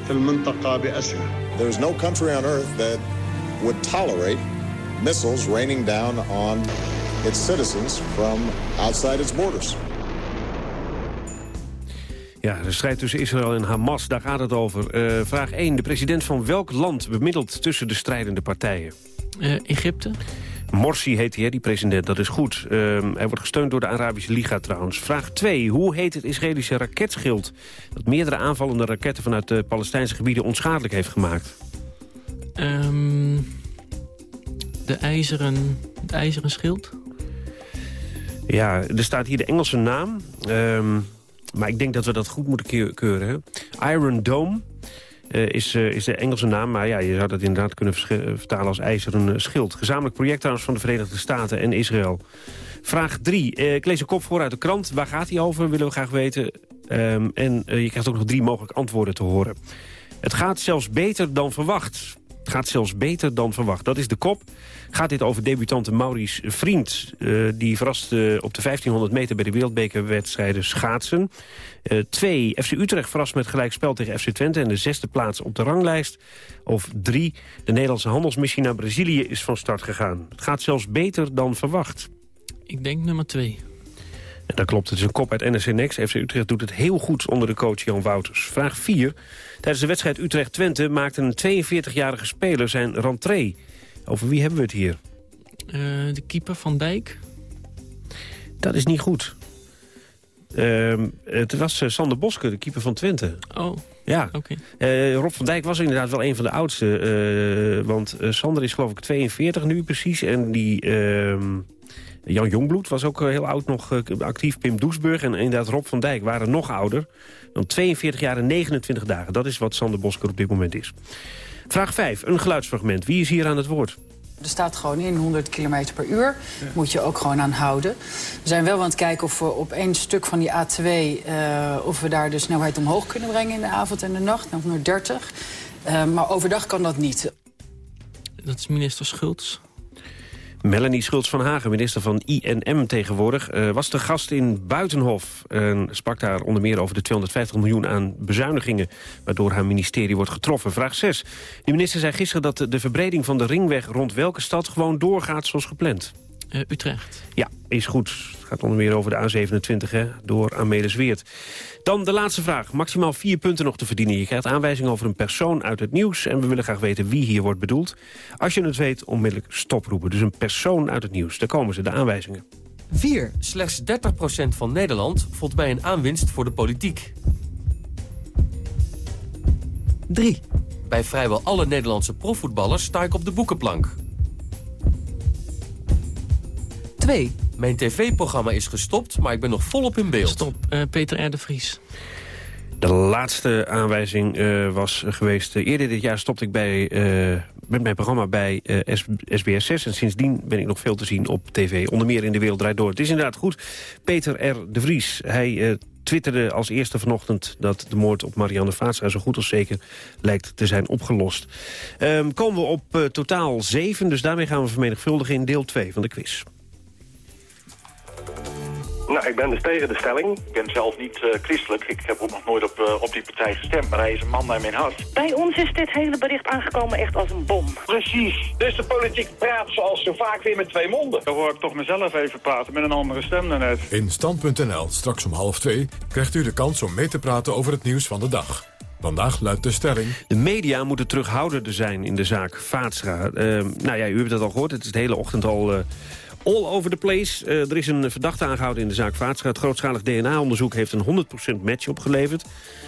ومزيد من التهديد للأمن والاستقرار في المنطقة بأسرها. There is no country on earth that would tolerate missiles raining down on its citizens from outside its borders. Ja, de strijd tussen Israël en Hamas, daar gaat het over. Eh, vraag 1. De president van welk land bemiddelt tussen de strijdende partijen? Eh, Egypte? Morsi heet hij, die president, dat is goed. Ehm, hij wordt gesteund door de Arabische Liga trouwens. Vraag 2. Hoe heet het Israëlische raketschild... dat meerdere aanvallende raketten vanuit de Palestijnse gebieden onschadelijk heeft gemaakt? Ehm, de ijzeren, het ijzeren schild. Ja, er staat hier de Engelse naam. Ehm, maar ik denk dat we dat goed moeten keu- keuren. Hè? Iron Dome eh, is, eh, is de Engelse naam. Maar ja, je zou dat inderdaad kunnen eh, vertalen als ijzeren schild. Gezamenlijk project trouwens van de Verenigde Staten en Israël. Vraag 3. ik lees een kop voor uit de krant. Waar gaat die over, willen we graag weten. Ehm, en je krijgt ook nog drie mogelijke antwoorden te horen. Het gaat zelfs beter dan verwacht. Het gaat zelfs beter dan verwacht. Dat is de kop. Gaat dit over debutante Maurice Vriend. eh, die verrast eh, op de 1500 meter bij de wereldbekerwedstrijden schaatsen. Eh, twee, FC Utrecht verrast met gelijkspel tegen FC Twente... en de zesde plaats op de ranglijst. Of drie, de Nederlandse handelsmissie naar Brazilië is van start gegaan. Het gaat zelfs beter dan verwacht. Ik denk nummer twee. En dat klopt, het is een kop uit Next. FC Utrecht doet het heel goed onder de coach Jan Wouters. Vraag 4. Tijdens de wedstrijd Utrecht-Twente maakte een 42-jarige speler zijn rentree. Over wie hebben we het hier? Eh, de keeper van Dijk. Dat is niet goed. Ehm, het was eh, Sander Boske, de keeper van Twente. Oh, Ja. oké. Eh, Rob van Dijk was inderdaad wel een van de oudste. want Sander is geloof ik 42 nu precies. En die... ehm, Jan Jongbloed was ook heel oud nog actief. Pim Doesburg en inderdaad Rob van Dijk waren nog ouder. Dan 42 jaar en 29 dagen. Dat is wat Sander Bosker op dit moment is. Vraag 5. Een geluidsfragment. Wie is hier aan het woord? Er staat gewoon in 100 km per uur. Moet je ook gewoon aan houden. We zijn wel aan het kijken of we op één stuk van die A2... eh, of we daar de snelheid omhoog kunnen brengen in de avond en de nacht. Naar 130. Eh, maar overdag kan dat niet. Dat is minister Schultz. Melanie Schultz van Hagen, minister van INM tegenwoordig... eh, was de gast in Buitenhof en sprak daar onder meer over de 250 miljoen aan bezuinigingen... waardoor haar ministerie wordt getroffen. Vraag 6. De minister zei gisteren dat de verbreding van de ringweg rond welke stad... gewoon doorgaat zoals gepland. Eh, Utrecht. Ja, is goed. Het gaat onder meer over de A27, hè, door Amelisweert. Dan de laatste vraag. Maximaal vier punten nog te verdienen. Je krijgt aanwijzing over een persoon uit het nieuws... en we willen graag weten wie hier wordt bedoeld. Als je het weet, onmiddellijk stoproepen. Dus een persoon uit het nieuws. Daar komen ze, de aanwijzingen. 4. Slechts 30% van Nederland voelt bij een aanwinst voor de politiek. 3. Bij vrijwel alle Nederlandse profvoetballers sta ik op de boekenplank. 2. Mijn tv-programma is gestopt, maar ik ben nog volop in beeld. Stop, eh, Peter R. de Vries. De laatste aanwijzing eh, was geweest... eh, eerder dit jaar stopte ik bij, eh, met mijn programma bij eh, S- SBS 6... en sindsdien ben ik nog veel te zien op tv. Onder meer in De Wereld Draait Door. Het is inderdaad goed. Peter R. de Vries, hij... eh, twitterde als eerste vanochtend dat de moord op Marianne Vaatstra... zo goed als zeker lijkt te zijn opgelost. Ehm, komen we op totaal zeven, dus daarmee gaan we vermenigvuldigen in deel 2 van de quiz. Nou, ik ben dus tegen de stelling. Ik ben zelf niet eh, christelijk. Ik heb ook nog nooit op, eh, op die partij gestemd, maar hij is een man naar mijn hart. Bij ons is dit hele bericht aangekomen echt als een bom. Precies. Dus de politiek praat zoals zo vaak weer met twee monden. Dan hoor ik toch mezelf even praten met een andere stem daarnet. In Stand.nl, straks om half twee, krijgt u de kans om mee te praten over het nieuws van de dag. Vandaag luidt de stelling... De media moeten terughoudender zijn in de zaak Vaatstra. Ehm, nou ja, u hebt het al gehoord. Het is de hele ochtend al... All over the place. Eh, er is een verdachte aangehouden in de zaak Vaatstra. Het grootschalig DNA-onderzoek heeft een 100% match opgeleverd.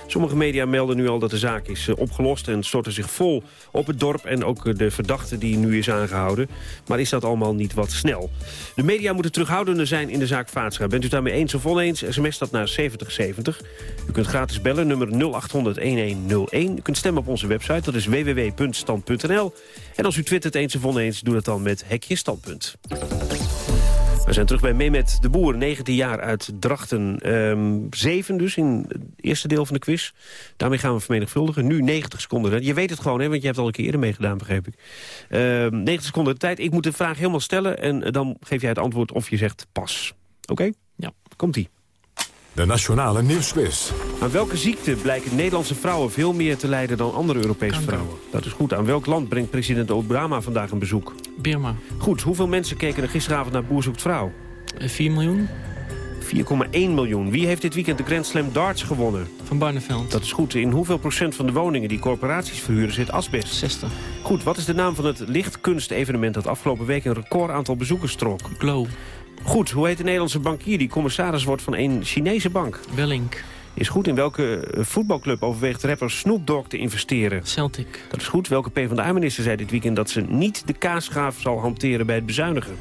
Sommige media melden nu al dat de zaak is eh, opgelost... en storten zich vol op het dorp en ook eh, de verdachte die nu is aangehouden. Maar is dat allemaal niet wat snel? De media moeten terughoudender zijn in de zaak Vaatstra. Bent u daarmee eens of oneens? SMS dat naar 7070. U kunt gratis bellen, nummer 0800-1101. U kunt stemmen op onze website, dat is www.stand.nl. En als u twittert eens of oneens, doe dat dan met Hekje Standpunt. We zijn terug bij Mehmet de Boer, 19 jaar uit Drachten. Ehm, zeven dus in het eerste deel van de quiz. Daarmee gaan we vermenigvuldigen. Nu 90 seconden. Je weet het gewoon, hè, want je hebt al een keer eerder meegedaan, begreep ik. Ehm 90 seconden de tijd. Ik moet de vraag helemaal stellen en dan geef jij het antwoord of je zegt pas. Oké? Ja. Komt-ie. De Nationale Nieuwsquiz. Aan welke ziekte blijken Nederlandse vrouwen veel meer te lijden dan andere Europese vrouwen? Dat is goed. Aan welk land brengt president Obama vandaag een bezoek? Birma. Goed. Hoeveel mensen keken er gisteravond naar Boer zoekt vrouw? 4 miljoen. 4,1 miljoen. Wie heeft dit weekend de Grand Slam Darts gewonnen? Van Barneveld. Dat is goed. In hoeveel procent van de woningen die corporaties verhuren zit asbest? 60. Goed. Wat is de naam van het lichtkunstevenement dat afgelopen week een record aantal bezoekers trok? Glow. Goed. Hoe heet de Nederlandse bankier die commissaris wordt van een Chinese bank? Wellink. Is goed. In welke eh, voetbalclub overweegt rapper Snoop Dogg te investeren? Celtic. Dat is goed. Welke PvdA-minister zei dit weekend dat ze niet de kaasschaaf zal hanteren bij het bezuinigen?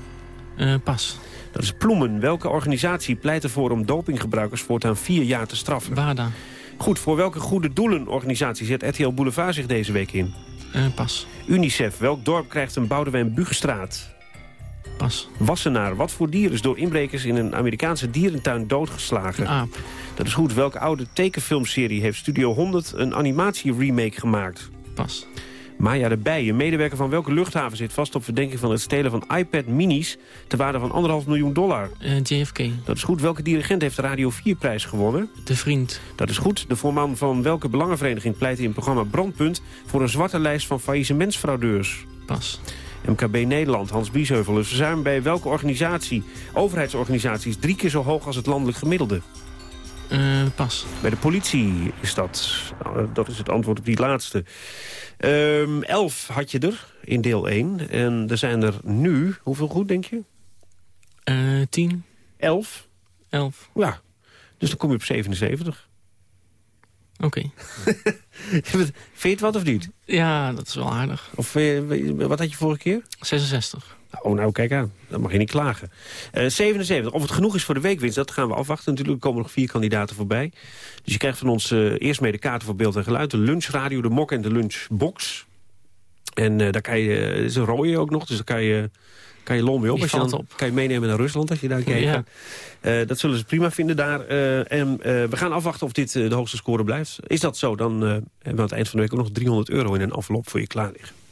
Uh, pas. Dat is Ploemen. Welke organisatie pleit ervoor om dopinggebruikers voortaan vier jaar te straffen? WADA. Goed, voor welke goede doelenorganisatie zet RTL Boulevard zich deze week in? Uh, pas. UNICEF. Welk dorp krijgt een Boudewijn Bugenstraat? Pas. Wassenaar. Wat voor dier is door inbrekers in een Amerikaanse dierentuin doodgeslagen? Een aap. Dat is goed. Welke oude tekenfilmserie heeft Studio 100 een animatie-remake gemaakt? Pas. Maya de Bijen, medewerker van welke luchthaven zit vast op verdenking van het stelen van iPad minis... ter waarde van anderhalf miljoen dollar? Uh, JFK. Dat is goed. Welke dirigent heeft de Radio 4-prijs gewonnen? De Vriend. Dat is goed. De voorman van welke belangenvereniging pleit in het programma Brandpunt... voor een zwarte lijst van faillissementsfraudeurs? Pas. MKB Nederland, Hans Biesheuvel. Verzuim bij welke organisatie, overheidsorganisatie... is drie keer zo hoog als het landelijk gemiddelde? Uh, pas. Bij de politie is dat. Nou, dat is het antwoord op die laatste. Um, elf had je er in deel 1. En er zijn er nu, hoeveel goed denk je? Uh, tien. Elf? Elf. Ja, dus dan kom je op 77. Oké. Okay. Vind je het wat of niet? Ja, dat is wel aardig. Of wat had je vorige keer? 66. Oh, nou, kijk aan. Dan mag je niet klagen. Uh, 77. Of het genoeg is voor de weekwinst, dat gaan we afwachten. Natuurlijk komen nog vier kandidaten voorbij. Dus je krijgt van ons uh, eerst mee de kaarten voor beeld en geluid. De lunchradio, de mok en de lunchbox. En uh, daar kan je, is een rode ook nog, dus daar kan je, kan je lol mee op. Als je dan, op. kan je meenemen naar Rusland als je daar kijkt. Ja. Uh, dat zullen ze prima vinden daar. Uh, en we gaan afwachten of dit de hoogste score blijft. Is dat zo, dan hebben we aan het eind van de week ook nog 300 euro in een envelop voor je klaar liggen.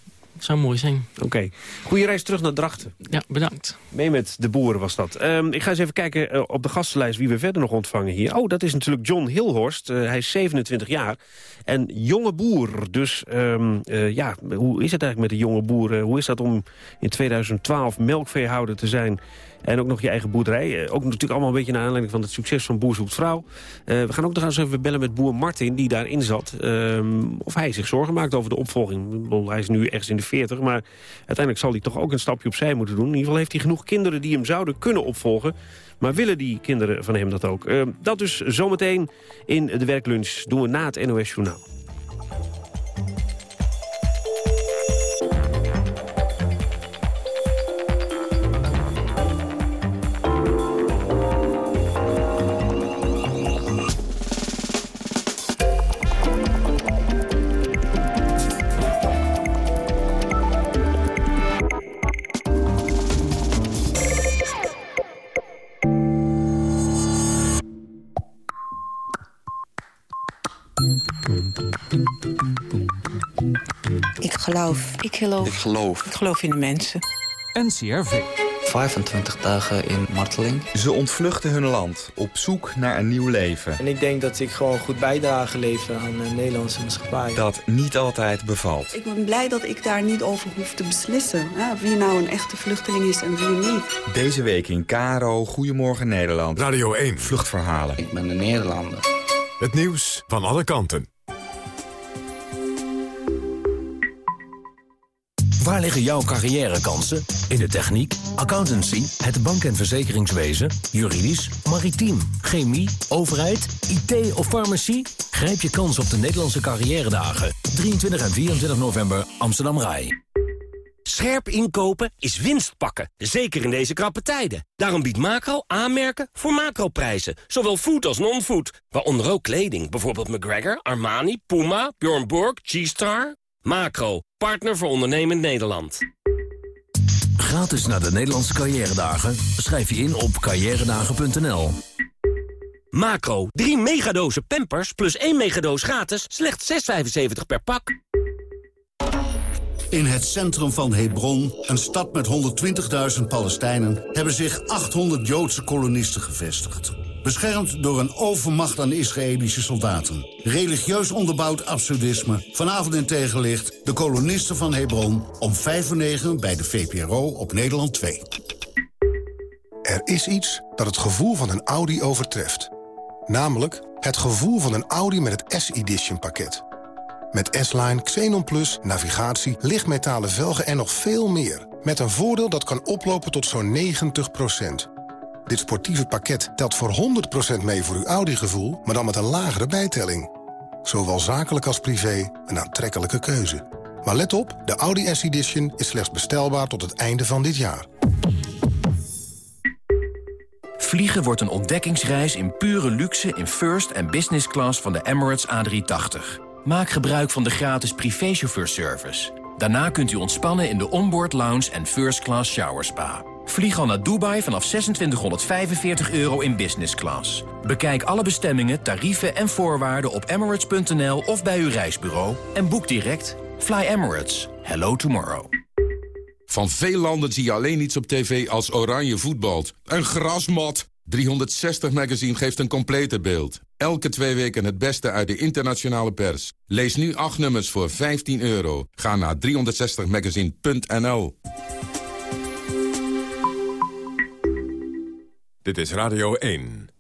Zou mooi zijn. Oké. Okay. Goeie reis terug naar Drachten. Ja, bedankt. Mee met de boeren was dat. Um, ik ga eens even kijken uh, op de gastenlijst wie we verder nog ontvangen hier. Oh, dat is natuurlijk John Hilhorst. Uh, hij is 27 jaar. En jonge boer. Dus um, uh, ja, hoe is het eigenlijk met de jonge boer? hoe is dat om in 2012 melkveehouder te zijn... En ook nog je eigen boerderij. Ook natuurlijk allemaal een beetje naar aanleiding van het succes van Boer Zoekt Vrouw. Uh, we gaan ook nog eens even bellen met boer Martin, die daarin zat. Um, of hij zich zorgen maakt over de opvolging. Hij is nu ergens in de 40, maar uiteindelijk zal hij toch ook een stapje opzij moeten doen. In ieder geval heeft hij genoeg kinderen die hem zouden kunnen opvolgen. Maar willen die kinderen van hem dat ook? Uh, dat dus zometeen in de werklunch doen we na het NOS Journaal. Geloof. Ik geloof. Ik geloof. Ik geloof in de mensen. NCRV. 25 dagen in marteling. Ze ontvluchten hun land, op zoek naar een nieuw leven. En ik denk dat ik gewoon goed bijdrage leven aan de Nederlandse maatschappij. Dat niet altijd bevalt. Ik ben blij dat ik daar niet over hoef te beslissen. Hè, wie nou een echte vluchteling is en wie niet. Deze week in Karo, Goedemorgen Nederland. Radio 1. Vluchtverhalen. Ik ben een Nederlander. Het nieuws van alle kanten. Waar liggen jouw carrièrekansen? In de techniek, accountancy, het bank- en verzekeringswezen, juridisch, maritiem, chemie, overheid, IT of farmacie? Grijp je kans op de Nederlandse carrièredagen. 23 en 24 november Amsterdam Rai. Scherp inkopen is winst pakken, zeker in deze krappe tijden. Daarom biedt Macro aanmerken voor macroprijzen, zowel food als non-food. Waaronder ook kleding, bijvoorbeeld McGregor, Armani, Puma, Bjorn Borg, G-Star... Macro, partner voor ondernemend Nederland. Gratis naar de Nederlandse carrièredagen? Schrijf je in op carrièredagen.nl. Macro, 3 megadozen Pampers plus 1 megadoos gratis, slechts 6,75 per pak. In het centrum van Hebron, een stad met 120.000 Palestijnen... hebben zich 800 Joodse kolonisten gevestigd. Beschermd door een overmacht aan Israëlische soldaten. Religieus onderbouwd absurdisme. Vanavond in tegenlicht de kolonisten van Hebron... om 5 uur 9 bij de VPRO op Nederland 2. Er is iets dat het gevoel van een Audi overtreft. Namelijk het gevoel van een Audi met het S-Edition pakket. Met S-Line, Xenon Plus, navigatie, lichtmetalen velgen en nog veel meer. Met een voordeel dat kan oplopen tot zo'n 90 Dit sportieve pakket telt voor 100% mee voor uw Audi-gevoel... maar dan met een lagere bijtelling. Zowel zakelijk als privé een aantrekkelijke keuze. Maar let op, de Audi S-Edition is slechts bestelbaar tot het einde van dit jaar. Vliegen wordt een ontdekkingsreis in pure luxe in first en business class van de Emirates A380. Maak gebruik van de gratis privéchauffeurservice. Daarna kunt u ontspannen in de onboard lounge en first class shower spa. Vlieg al naar Dubai vanaf 2645 euro in business class. Bekijk alle bestemmingen, tarieven en voorwaarden op emirates.nl of bij uw reisbureau en boek direct. Fly Emirates. Hello tomorrow. Van veel landen zie je alleen iets op tv als oranje voetbalt. Een grasmat! 360 Magazine geeft een complete beeld. Elke twee weken het beste uit de internationale pers. Lees nu acht nummers voor 15 euro. Ga naar 360magazine.nl Dit is Radio 1.